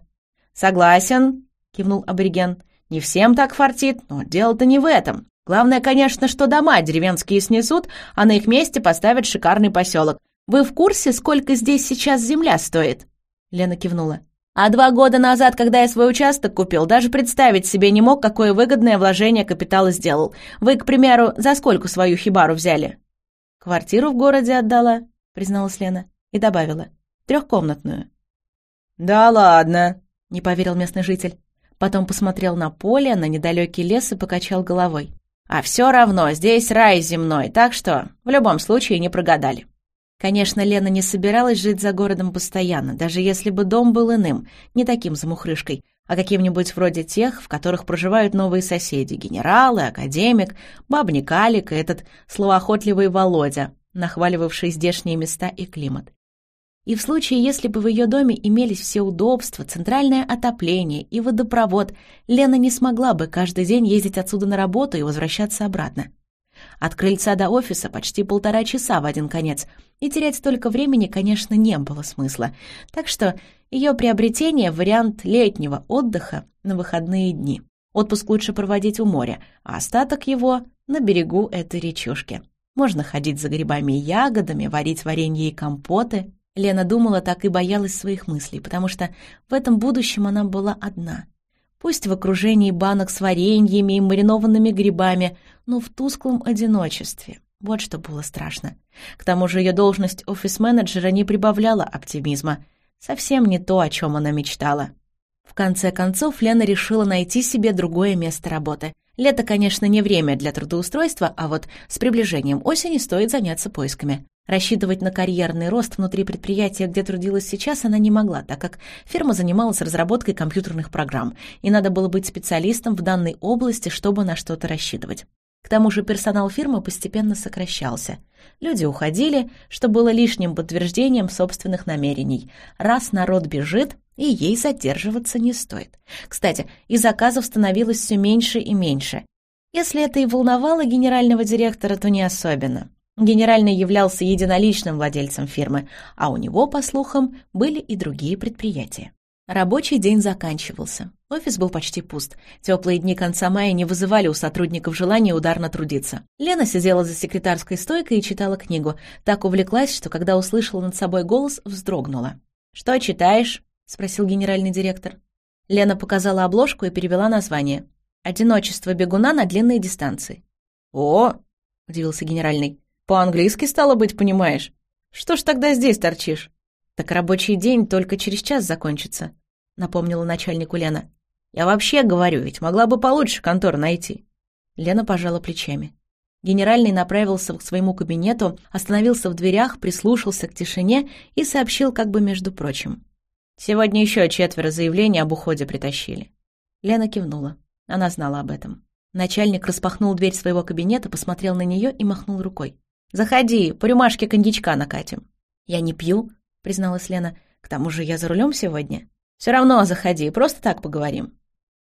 [SPEAKER 1] «Согласен», — кивнул абориген. «Не всем так фартит, но дело-то не в этом. Главное, конечно, что дома деревенские снесут, а на их месте поставят шикарный поселок. Вы в курсе, сколько здесь сейчас земля стоит?» Лена кивнула. «А два года назад, когда я свой участок купил, даже представить себе не мог, какое выгодное вложение капитала сделал. Вы, к примеру, за сколько свою хибару взяли?» «Квартиру в городе отдала», — призналась Лена и добавила. «Трехкомнатную».
[SPEAKER 2] «Да ладно», —
[SPEAKER 1] не поверил местный житель. Потом посмотрел на поле, на недалекий лес и покачал головой. «А все равно, здесь рай земной, так что в любом случае не прогадали». Конечно, Лена не собиралась жить за городом постоянно, даже если бы дом был иным, не таким замухрышкой. А каким-нибудь вроде тех, в которых проживают новые соседи, генералы, академик, бабник Алик и этот словоохотливый Володя, нахваливавший здешние места и климат. И в случае, если бы в ее доме имелись все удобства, центральное отопление и водопровод, Лена не смогла бы каждый день ездить отсюда на работу и возвращаться обратно. От крыльца до офиса почти полтора часа в один конец, и терять столько времени, конечно, не было смысла. Так что ее приобретение — вариант летнего отдыха на выходные дни. Отпуск лучше проводить у моря, а остаток его — на берегу этой речушки. Можно ходить за грибами и ягодами, варить варенье и компоты. Лена думала так и боялась своих мыслей, потому что в этом будущем она была одна. Пусть в окружении банок с вареньями и маринованными грибами, но в тусклом одиночестве. Вот что было страшно. К тому же ее должность офис-менеджера не прибавляла оптимизма. Совсем не то, о чем она мечтала. В конце концов, Лена решила найти себе другое место работы. Лето, конечно, не время для трудоустройства, а вот с приближением осени стоит заняться поисками. Рассчитывать на карьерный рост внутри предприятия, где трудилась сейчас, она не могла, так как фирма занималась разработкой компьютерных программ, и надо было быть специалистом в данной области, чтобы на что-то рассчитывать. К тому же персонал фирмы постепенно сокращался. Люди уходили, что было лишним подтверждением собственных намерений. Раз народ бежит, и ей задерживаться не стоит. Кстати, и заказов становилось все меньше и меньше. Если это и волновало генерального директора, то не особенно. Генеральный являлся единоличным владельцем фирмы, а у него, по слухам, были и другие предприятия. Рабочий день заканчивался. Офис был почти пуст. Теплые дни конца мая не вызывали у сотрудников желания ударно трудиться. Лена сидела за секретарской стойкой и читала книгу. Так увлеклась, что когда услышала над собой голос, вздрогнула. «Что читаешь?» — спросил генеральный директор. Лена показала обложку и перевела название. «Одиночество бегуна на длинные дистанции». «О!» — удивился генеральный. «По-английски, стало быть, понимаешь? Что ж тогда здесь торчишь?» «Так рабочий день только через час закончится», — напомнила начальнику Лена. «Я вообще говорю, ведь могла бы получше контор найти». Лена пожала плечами. Генеральный направился к своему кабинету, остановился в дверях, прислушался к тишине и сообщил как бы между прочим. «Сегодня еще четверо заявлений об уходе притащили». Лена кивнула. Она знала об этом. Начальник распахнул дверь своего кабинета, посмотрел на нее и махнул рукой. «Заходи, по рюмашке коньячка накатим». «Я не пью», призналась Лена. «К тому же я за рулем сегодня». «Все равно заходи, просто так поговорим».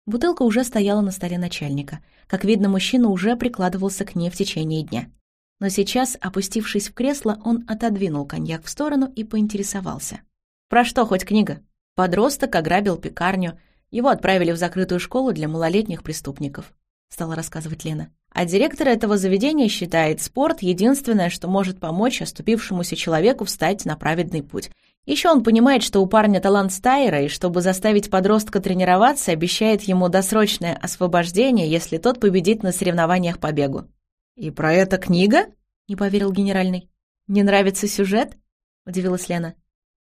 [SPEAKER 1] Бутылка уже стояла на столе начальника. Как видно, мужчина уже прикладывался к ней в течение дня. Но сейчас, опустившись в кресло, он отодвинул коньяк в сторону и поинтересовался. «Про что хоть книга?» Подросток ограбил пекарню. Его отправили в закрытую школу для малолетних преступников. Стала рассказывать Лена. А директор этого заведения считает спорт единственное, что может помочь оступившемуся человеку встать на праведный путь. Еще он понимает, что у парня талант стайера, и чтобы заставить подростка тренироваться, обещает ему досрочное освобождение, если тот победит на соревнованиях по бегу. «И про это книга?» — не поверил генеральный. «Не нравится сюжет?» — удивилась Лена.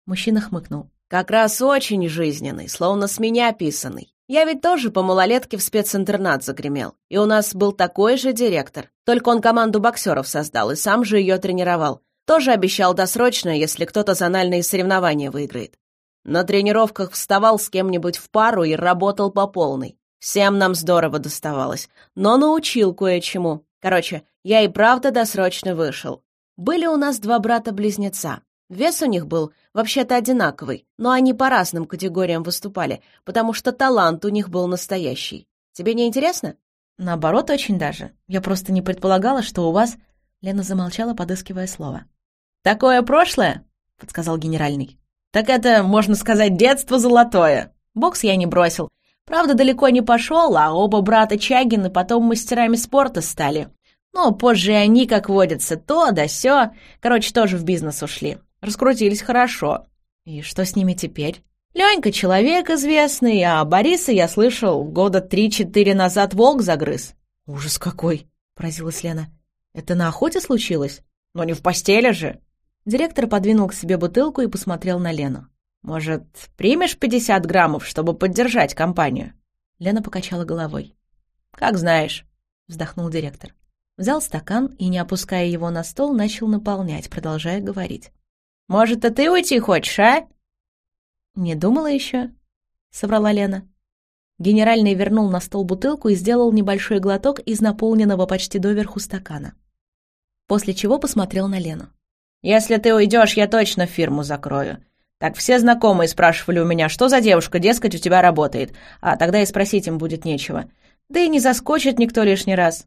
[SPEAKER 1] Мужчина хмыкнул. «Как раз очень жизненный, словно с меня писанный. Я ведь тоже по малолетке в специнтернат загремел. И у нас был такой же директор. Только он команду боксеров создал и сам же ее тренировал. Тоже обещал досрочно, если кто-то зональные соревнования выиграет. На тренировках вставал с кем-нибудь в пару и работал по полной. Всем нам здорово доставалось. Но научил кое-чему. Короче, я и правда досрочно вышел. Были у нас два брата-близнеца. Вес у них был вообще-то одинаковый, но они по разным категориям выступали, потому что талант у них был настоящий. Тебе не интересно? Наоборот, очень даже. Я просто не предполагала, что у вас... Лена замолчала, подыскивая слово. «Такое прошлое?» — подсказал генеральный. «Так это, можно сказать, детство золотое. Бокс я не бросил. Правда, далеко не пошел, а оба брата Чагины потом мастерами спорта стали. Но позже они, как водится, то да сё. Короче, тоже в бизнес ушли. Раскрутились хорошо. И что с ними теперь? Ленька человек известный, а Бориса, я слышал, года три-четыре назад волк загрыз. Ужас какой, поразилась Лена. Это на охоте случилось? Но не в постели же. Директор подвинул к себе бутылку и посмотрел на Лену. «Может, примешь пятьдесят граммов, чтобы поддержать компанию?» Лена покачала головой. «Как знаешь», — вздохнул директор. Взял стакан и, не опуская его на стол, начал наполнять, продолжая говорить. Может, и ты уйти хочешь, а?» «Не думала еще», — соврала Лена. Генеральный вернул на стол бутылку и сделал небольшой глоток из наполненного почти доверху стакана. После чего посмотрел на Лену. «Если ты уйдешь, я точно фирму закрою. Так все знакомые спрашивали у меня, что за девушка, дескать, у тебя работает. А тогда и спросить им будет нечего. Да и не заскочит никто лишний раз.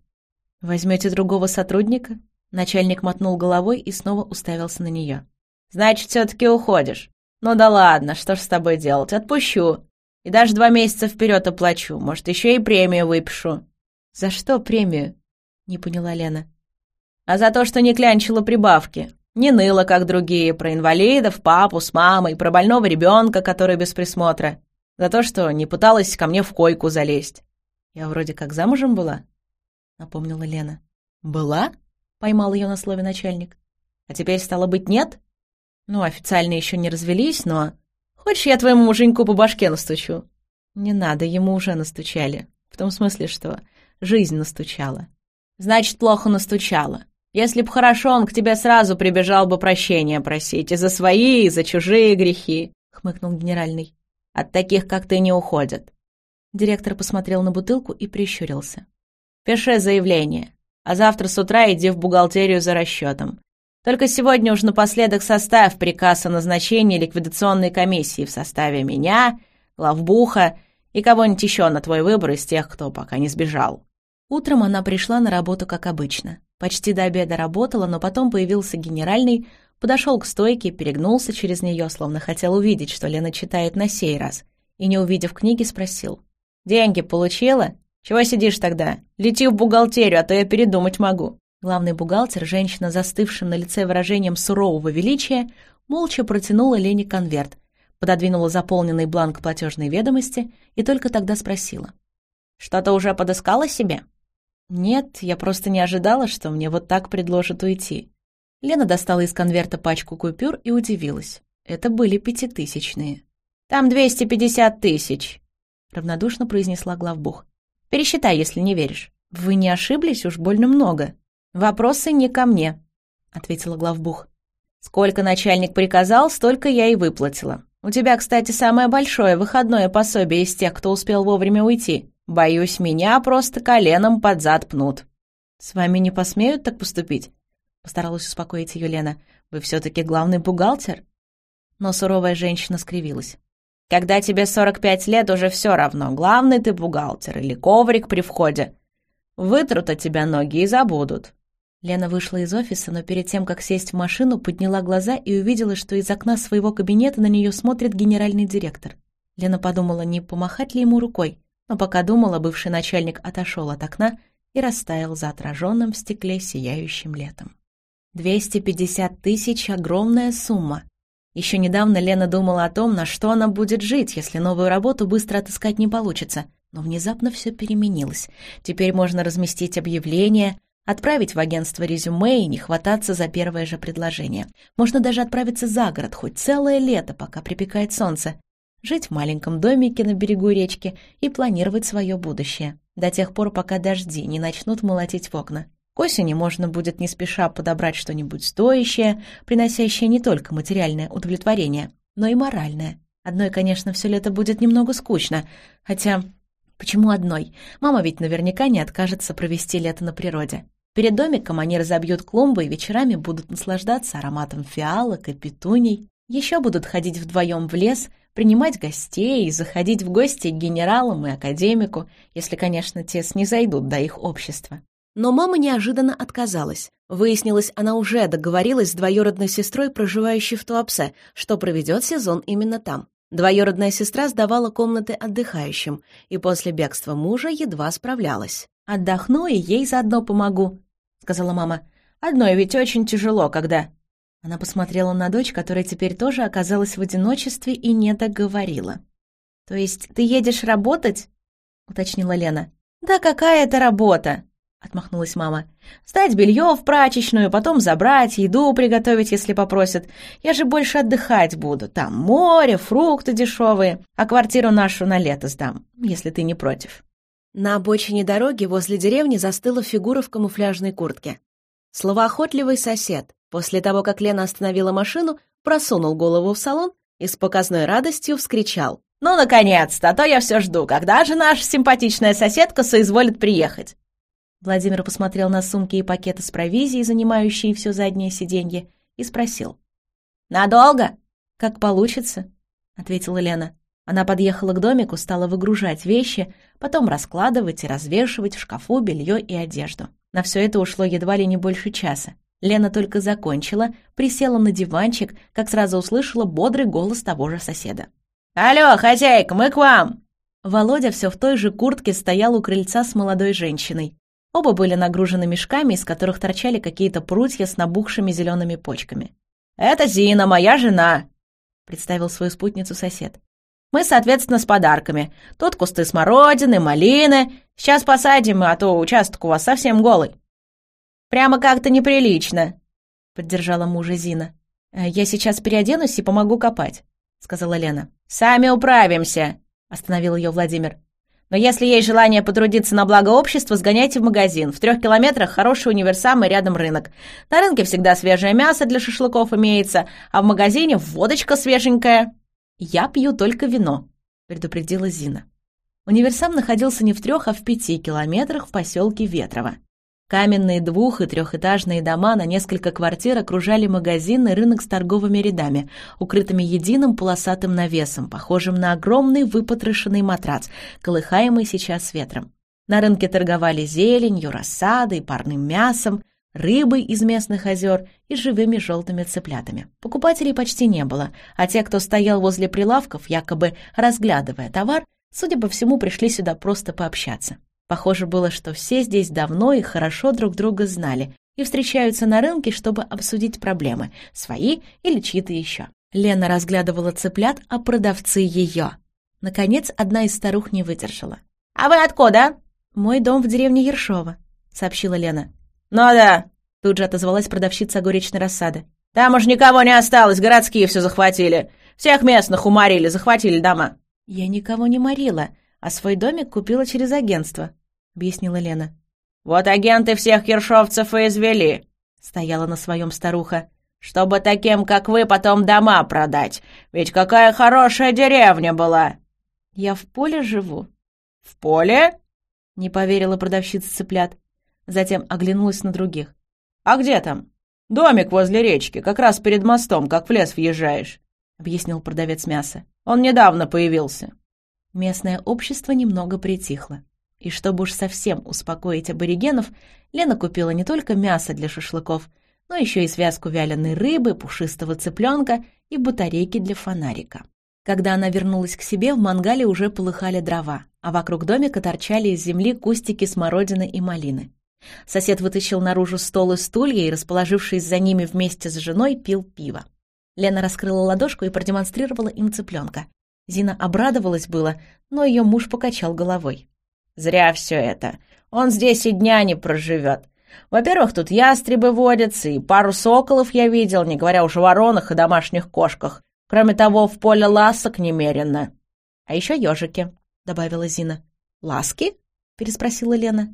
[SPEAKER 1] Возьмете другого сотрудника? Начальник мотнул головой и снова уставился на нее. Значит, все-таки уходишь. Ну да ладно, что ж с тобой делать? Отпущу. И даже два месяца вперед оплачу. Может, еще и премию выпишу. За что премию? Не поняла Лена. А за то, что не клянчила прибавки. Не ныла, как другие, про инвалидов, папу с мамой, про больного ребенка, который без присмотра. За то, что не пыталась ко мне в койку залезть. Я вроде как замужем была, напомнила Лена. Была? Поймал ее на слове начальник. А теперь, стало быть, нет? Ну, официально еще не развелись, но... Хочешь, я твоему муженьку по башке настучу? Не надо, ему уже настучали. В том смысле, что жизнь настучала. Значит, плохо настучала. Если б хорошо, он к тебе сразу прибежал бы прощения просить и за свои, и за чужие грехи», — хмыкнул генеральный. «От таких, как ты, не уходят». Директор посмотрел на бутылку и прищурился. «Пиши заявление, а завтра с утра иди в бухгалтерию за расчетом. Только сегодня уж напоследок составь приказ о назначении ликвидационной комиссии в составе меня, главбуха и кого-нибудь еще на твой выбор из тех, кто пока не сбежал». Утром она пришла на работу, как обычно. Почти до обеда работала, но потом появился генеральный, подошел к стойке, перегнулся через нее, словно хотел увидеть, что Лена читает на сей раз, и, не увидев книги, спросил. «Деньги получила? Чего сидишь тогда? Лети в бухгалтерию, а то я передумать могу». Главный бухгалтер, женщина, застывшим на лице выражением сурового величия, молча протянула Лене конверт, пододвинула заполненный бланк платежной ведомости и только тогда спросила. «Что-то уже подыскала себе?» «Нет, я просто не ожидала, что мне вот так предложат уйти». Лена достала из конверта пачку купюр и удивилась. Это были пятитысячные. «Там 250 тысяч», — равнодушно произнесла главбух. «Пересчитай, если не веришь». «Вы не ошиблись? Уж больно много». «Вопросы не ко мне», — ответила главбух. «Сколько начальник приказал, столько я и выплатила. У тебя, кстати, самое большое выходное пособие из тех, кто успел вовремя уйти. Боюсь, меня просто коленом под зад пнут». «С вами не посмеют так поступить?» Постаралась успокоить ее Лена. «Вы все-таки главный бухгалтер?» Но суровая женщина скривилась. «Когда тебе 45 лет, уже все равно, главный ты бухгалтер или коврик при входе. Вытрут от тебя ноги и забудут». Лена вышла из офиса, но перед тем, как сесть в машину, подняла глаза и увидела, что из окна своего кабинета на нее смотрит генеральный директор. Лена подумала, не помахать ли ему рукой. Но пока думала, бывший начальник отошел от окна и растаял за отраженным в стекле сияющим летом. 250 тысяч — огромная сумма. Еще недавно Лена думала о том, на что она будет жить, если новую работу быстро отыскать не получится. Но внезапно все переменилось. Теперь можно разместить объявление, отправить в агентство резюме и не хвататься за первое же предложение. Можно даже отправиться за город хоть целое лето, пока припекает солнце жить в маленьком домике на берегу речки и планировать свое будущее, до тех пор, пока дожди не начнут молотить в окна. К осени можно будет не спеша подобрать что-нибудь стоящее, приносящее не только материальное удовлетворение, но и моральное. Одной, конечно, все лето будет немного скучно, хотя... Почему одной? Мама ведь наверняка не откажется провести лето на природе. Перед домиком они разобьют клумбы и вечерами будут наслаждаться ароматом фиалок и петуний. Еще будут ходить вдвоем в лес, принимать гостей и заходить в гости к генералам и академику, если, конечно, те снизойдут до их общества. Но мама неожиданно отказалась. Выяснилось, она уже договорилась с двоюродной сестрой, проживающей в Туапсе, что проведет сезон именно там. Двоюродная сестра сдавала комнаты отдыхающим, и после бегства мужа едва справлялась. «Отдохну и ей заодно помогу», — сказала мама. «Одной ведь очень тяжело, когда...» Она посмотрела на дочь, которая теперь тоже оказалась в одиночестве и не договорила. «То есть ты едешь работать?» — уточнила Лена. «Да какая это работа?» — отмахнулась мама. «Сдать белье в прачечную, потом забрать, еду приготовить, если попросят. Я же больше отдыхать буду. Там море, фрукты дешевые, а квартиру нашу на лето сдам, если ты не против». На обочине дороги возле деревни застыла фигура в камуфляжной куртке. Словоохотливый сосед, После того, как Лена остановила машину, просунул голову в салон и с показной радостью вскричал. «Ну, наконец-то, а то я все жду, когда же наша симпатичная соседка соизволит приехать?» Владимир посмотрел на сумки и пакеты с провизией, занимающие все заднее сиденье, и спросил. «Надолго?» «Как получится», — ответила Лена. Она подъехала к домику, стала выгружать вещи, потом раскладывать и развешивать в шкафу белье и одежду. На все это ушло едва ли не больше часа. Лена только закончила, присела на диванчик, как сразу услышала бодрый голос того же соседа. «Алло, хозяйка, мы к вам!» Володя все в той же куртке стоял у крыльца с молодой женщиной. Оба были нагружены мешками, из которых торчали какие-то прутья с набухшими зелеными почками. «Это Зина, моя жена», — представил свою спутницу сосед. «Мы, соответственно, с подарками. Тут кусты смородины, малины. Сейчас посадим, а то участок у вас совсем голый». «Прямо как-то неприлично», — поддержала мужа Зина. «Э, «Я сейчас переоденусь и помогу копать», — сказала Лена. «Сами управимся», — остановил ее Владимир. «Но если есть желание потрудиться на благо общества, сгоняйте в магазин. В трех километрах хороший универсам и рядом рынок. На рынке всегда свежее мясо для шашлыков имеется, а в магазине водочка свеженькая». «Я пью только вино», — предупредила Зина. Универсам находился не в трех, а в пяти километрах в поселке Ветрово. Каменные двух- и трехэтажные дома на несколько квартир окружали магазин и рынок с торговыми рядами, укрытыми единым полосатым навесом, похожим на огромный выпотрошенный матрац, колыхаемый сейчас ветром. На рынке торговали зеленью, рассадой, парным мясом, рыбой из местных озер и живыми желтыми цыплятами. Покупателей почти не было, а те, кто стоял возле прилавков, якобы разглядывая товар, судя по всему, пришли сюда просто пообщаться. Похоже было, что все здесь давно и хорошо друг друга знали и встречаются на рынке, чтобы обсудить проблемы, свои или чьи-то еще. Лена разглядывала цыплят, а продавцы ее. Наконец, одна из старух не выдержала. «А вы откуда?» «Мой дом в деревне Ершова», — сообщила Лена.
[SPEAKER 3] «Ну да», —
[SPEAKER 1] тут же отозвалась продавщица огуречной рассады.
[SPEAKER 3] «Там уж никого не осталось, городские все захватили. Всех местных уморили, захватили дома».
[SPEAKER 1] «Я никого не морила, а свой домик купила через агентство», — объяснила Лена.
[SPEAKER 3] «Вот агенты всех ершовцев и извели», — стояла на своем старуха. «Чтобы таким, как вы, потом дома продать. Ведь какая хорошая деревня была!»
[SPEAKER 1] «Я в поле живу».
[SPEAKER 3] «В поле?»
[SPEAKER 1] — не поверила продавщица цыплят. Затем оглянулась на других.
[SPEAKER 3] «А где там?» «Домик возле речки, как раз перед мостом, как в лес въезжаешь», — объяснил продавец мяса. «Он недавно появился».
[SPEAKER 1] Местное общество немного притихло. И чтобы уж совсем успокоить аборигенов, Лена купила не только мясо для шашлыков, но еще и связку вяленой рыбы, пушистого цыпленка и батарейки для фонарика. Когда она вернулась к себе, в мангале уже полыхали дрова, а вокруг домика торчали из земли кустики смородины и малины. Сосед вытащил наружу стол и стулья и, расположившись за ними вместе с женой, пил пиво. Лена раскрыла ладошку и продемонстрировала им цыпленка. Зина обрадовалась было, но ее муж покачал головой.
[SPEAKER 3] Зря все это. Он здесь и дня не проживет. Во-первых, тут ястребы водятся, и пару соколов я видел, не говоря уж о воронах и домашних кошках. Кроме того, в поле ласок немерено.
[SPEAKER 1] А еще ежики, — добавила Зина.
[SPEAKER 2] «Ласки?» — переспросила Лена.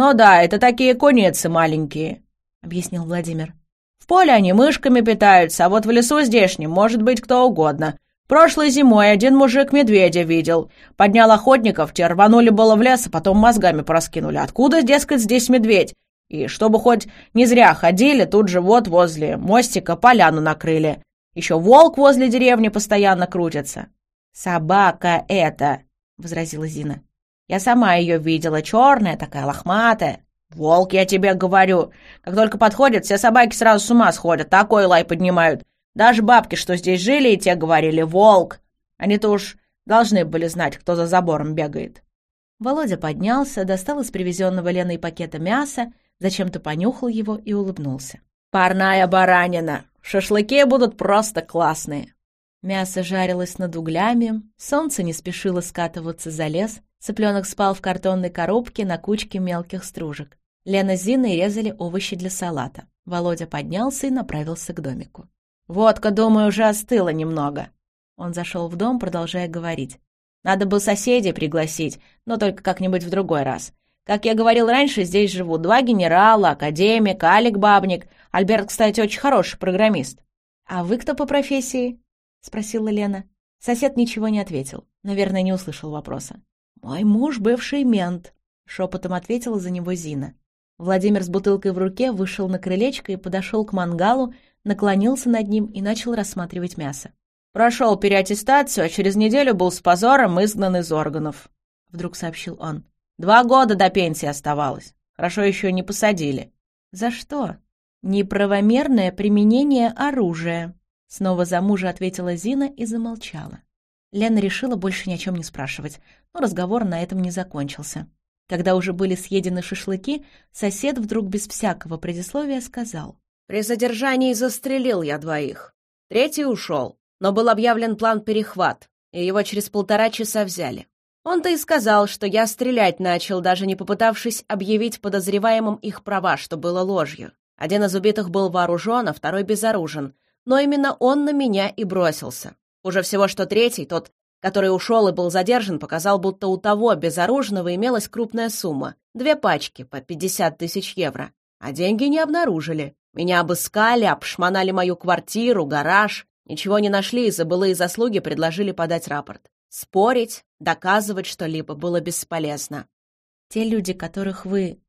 [SPEAKER 3] «Ну да, это такие куницы маленькие», — объяснил Владимир. «В поле они мышками питаются, а вот в лесу здешнем может быть кто угодно. Прошлой зимой один мужик медведя видел. Поднял охотников, те рванули было в лес, а потом мозгами проскинули. Откуда, дескать, здесь медведь? И чтобы хоть не зря ходили, тут же вот возле мостика поляну накрыли. Еще волк возле деревни постоянно крутится. «Собака это!» — возразила Зина. «Я сама ее видела, черная такая, лохматая. Волк, я тебе говорю. Как только подходит, все собаки сразу с ума сходят, такой лай поднимают. Даже бабки, что здесь жили, и те говорили «волк». Они-то уж должны были знать, кто за забором бегает.
[SPEAKER 1] Володя поднялся, достал из привезенного Леной пакета мяса, зачем-то понюхал его и улыбнулся.
[SPEAKER 3] «Парная баранина! Шашлыки будут просто классные!»
[SPEAKER 1] Мясо жарилось над углями, солнце не спешило скатываться за лес, цыпленок спал в картонной коробке на кучке мелких стружек. Лена с Зиной резали овощи для салата. Володя поднялся и направился к домику.
[SPEAKER 3] Водка, думаю, уже остыла немного».
[SPEAKER 1] Он зашел в дом, продолжая говорить. «Надо бы соседей пригласить, но только как-нибудь в другой раз. Как я говорил раньше, здесь живут два генерала, академик, Алик Бабник. Альберт, кстати, очень хороший программист». «А вы кто по профессии?» — спросила Лена. Сосед ничего не ответил. Наверное, не услышал вопроса. «Мой муж — бывший мент», — шепотом ответила за него Зина. Владимир с бутылкой в руке вышел на крылечко и подошел к мангалу, наклонился над ним и начал рассматривать мясо. «Прошел переаттестацию, а через неделю был с позором изгнан из органов», — вдруг сообщил он. «Два года до пенсии оставалось. Хорошо еще не посадили». «За что?» «Неправомерное применение оружия», — снова за мужа ответила Зина и замолчала. Лена решила больше ни о чем не спрашивать, но разговор на этом не закончился. Когда уже были съедены шашлыки, сосед вдруг без всякого предисловия сказал.
[SPEAKER 2] «При задержании застрелил я двоих. Третий ушел, но был объявлен план перехват, и его через полтора часа взяли. Он-то и сказал, что я стрелять начал, даже не попытавшись объявить подозреваемым их права, что было ложью. Один из убитых был вооружен, а второй безоружен, но именно он на меня и бросился. Уже всего, что третий, тот, который ушел и был задержан, показал, будто у того безоружного имелась крупная сумма — две пачки по 50 тысяч евро. А деньги не обнаружили. Меня обыскали, обшмонали мою квартиру, гараж. Ничего не нашли и за былые заслуги предложили подать рапорт. Спорить, доказывать что-либо было бесполезно.
[SPEAKER 1] «Те люди, которых вы...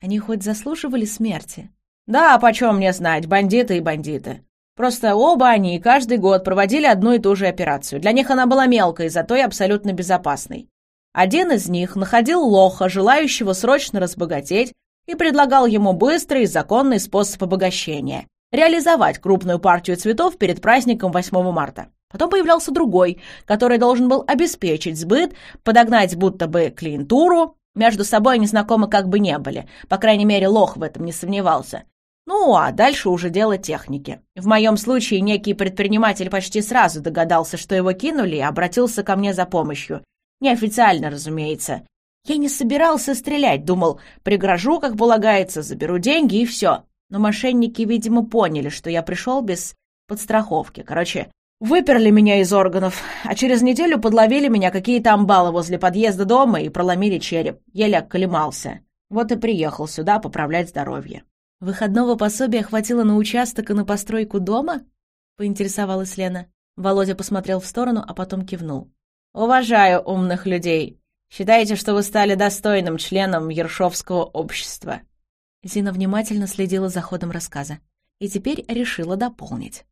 [SPEAKER 1] Они хоть заслуживали смерти?»
[SPEAKER 3] «Да, почем мне знать, бандиты и бандиты. Просто оба они каждый год проводили одну и ту же операцию. Для них она была мелкой, зато и абсолютно безопасной. Один из них находил лоха, желающего срочно разбогатеть, и предлагал ему быстрый и законный способ обогащения – реализовать крупную партию цветов перед праздником 8 марта. Потом появлялся другой, который должен был обеспечить сбыт, подогнать будто бы клиентуру. Между собой они знакомы как бы не были, по крайней мере, лох в этом не сомневался. Ну, а дальше уже дело техники. В моем случае некий предприниматель почти сразу догадался, что его кинули, и обратился ко мне за помощью. Неофициально, разумеется. Я не собирался стрелять, думал, пригрожу, как полагается, заберу деньги и все. Но мошенники, видимо, поняли, что я пришел без подстраховки. Короче, выперли меня из органов, а через неделю подловили меня какие-то амбалы возле подъезда дома и проломили череп. Еле околемался. Вот и приехал сюда поправлять здоровье.
[SPEAKER 1] «Выходного пособия хватило на участок и на постройку дома?» — поинтересовалась Лена. Володя посмотрел в сторону, а потом кивнул.
[SPEAKER 3] «Уважаю умных людей. Считаете, что вы стали достойным членом Ершовского общества?»
[SPEAKER 1] Зина внимательно следила за ходом рассказа и теперь решила дополнить.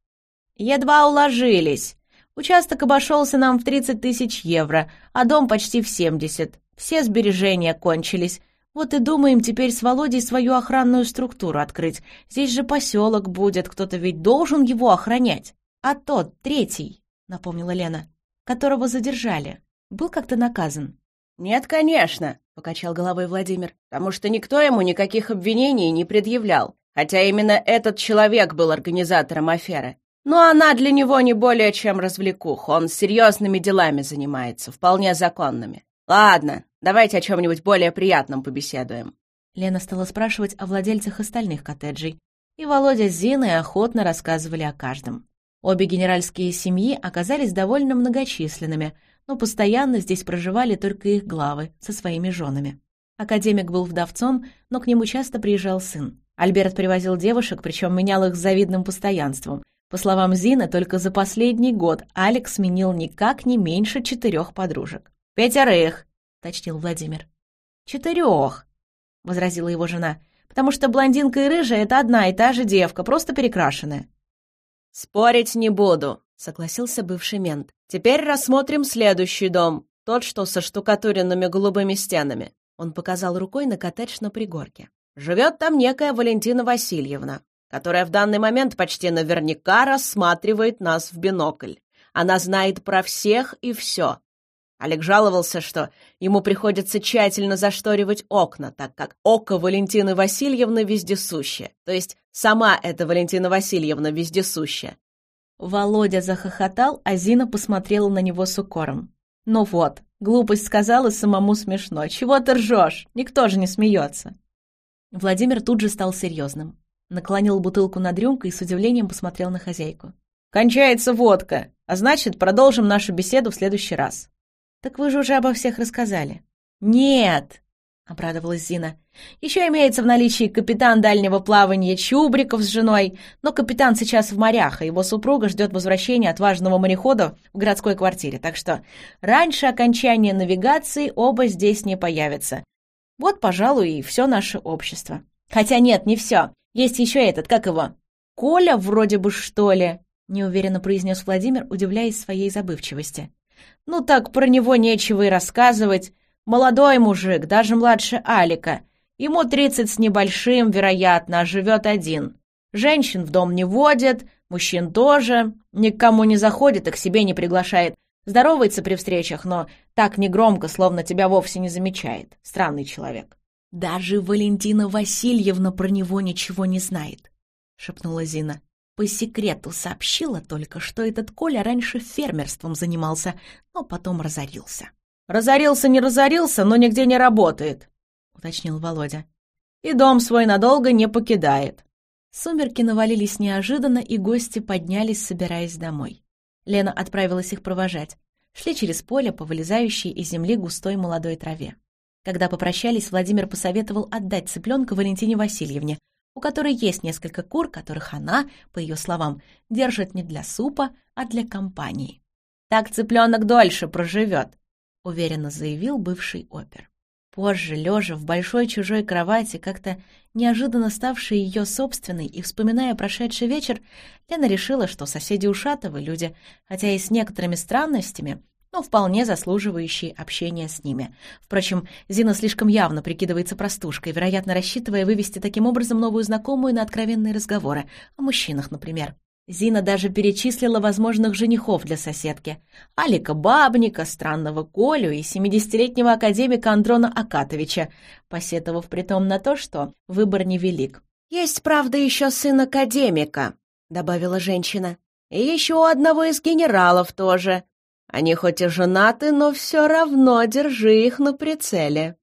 [SPEAKER 3] «Едва уложились. Участок обошелся нам в 30 тысяч евро, а дом почти в 70. Все сбережения кончились. Вот и думаем теперь с Володей свою охранную структуру открыть. Здесь же поселок будет, кто-то ведь должен его охранять. А тот, третий, — напомнила Лена, — которого задержали, был как-то наказан.
[SPEAKER 2] «Нет, конечно», — покачал головой Владимир, «потому что никто ему никаких обвинений не предъявлял, хотя именно этот человек был организатором аферы. Но она для него не более чем развлекух, он серьезными делами занимается, вполне законными. Ладно, Давайте о чем-нибудь более приятном побеседуем».
[SPEAKER 1] Лена стала спрашивать о владельцах остальных коттеджей, и Володя с Зиной охотно рассказывали о каждом. Обе генеральские семьи оказались довольно многочисленными, но постоянно здесь проживали только их главы со своими женами. Академик был вдовцом, но к нему часто приезжал сын. Альберт привозил девушек, причем менял их с завидным постоянством. По словам Зины, только за последний год Алекс сменил никак не меньше четырех подружек. «Пятерых!» Уточнил Владимир. «Четырех», — возразила его жена, «потому что блондинка и рыжая — это одна и та же девка, просто перекрашенная».
[SPEAKER 2] «Спорить не буду», — согласился бывший мент. «Теперь рассмотрим следующий дом, тот, что со штукатуренными голубыми стенами». Он показал рукой на коттедж на пригорке. «Живет там некая Валентина Васильевна, которая в данный момент почти наверняка рассматривает нас в бинокль. Она знает про всех и все, Олег жаловался, что ему приходится тщательно зашторивать окна, так как око Валентины Васильевны вездесуще. То есть сама эта Валентина Васильевна вездесущая.
[SPEAKER 1] Володя захохотал, а Зина посмотрела на него с укором. «Ну вот, глупость сказала, самому смешно. Чего ты ржешь? Никто же не смеется». Владимир тут же стал серьезным. Наклонил бутылку над рюмкой и с удивлением посмотрел на хозяйку.
[SPEAKER 3] «Кончается водка, а значит, продолжим нашу беседу в следующий раз».
[SPEAKER 1] «Так вы же уже обо всех рассказали».
[SPEAKER 3] «Нет!»
[SPEAKER 1] — обрадовалась Зина. «Еще имеется в наличии капитан дальнего плавания Чубриков с женой, но капитан сейчас в морях, а его супруга ждет возвращения отважного морехода в городской квартире, так что раньше окончания навигации оба здесь не появятся. Вот, пожалуй, и все наше общество. Хотя нет, не все. Есть еще этот, как его? Коля вроде бы, что ли?» — неуверенно произнес Владимир, удивляясь своей забывчивости. «Ну так про него нечего и рассказывать». Молодой мужик, даже младше Алика. Ему тридцать с небольшим, вероятно, а живет один. Женщин в дом не водит, мужчин тоже. Никому не заходит и к себе не приглашает. Здоровается при встречах, но так негромко, словно тебя вовсе не замечает. Странный человек.
[SPEAKER 2] «Даже Валентина Васильевна про него ничего не знает», — шепнула Зина. По секрету сообщила только, что этот Коля раньше фермерством занимался, но потом разорился.
[SPEAKER 3] «Разорился, не разорился, но нигде не работает», — уточнил Володя. «И дом свой надолго не покидает».
[SPEAKER 1] Сумерки навалились неожиданно, и гости поднялись, собираясь домой. Лена отправилась их провожать. Шли через поле по вылезающей из земли густой молодой траве. Когда попрощались, Владимир посоветовал отдать цыпленка Валентине Васильевне, у которой есть несколько кур, которых она, по ее словам, держит не для супа, а для компании. «Так цыпленок дольше проживет», — уверенно заявил бывший опер. Позже, лежа в большой чужой кровати, как-то неожиданно ставшей ее собственной и вспоминая прошедший вечер, Лена решила, что соседи Ушатовы люди, хотя и с некоторыми странностями, но вполне заслуживающие общения с ними. Впрочем, Зина слишком явно прикидывается простушкой, вероятно, рассчитывая вывести таким образом новую знакомую на откровенные разговоры, о мужчинах, например. Зина даже перечислила возможных женихов для соседки. Алика Бабника, странного Колю и семидесятилетнего академика Андрона Акатовича, посетовав притом на то, что выбор невелик.
[SPEAKER 2] «Есть, правда, еще сын академика», — добавила женщина. «И еще у одного из генералов тоже. Они хоть и женаты, но все равно держи их на прицеле».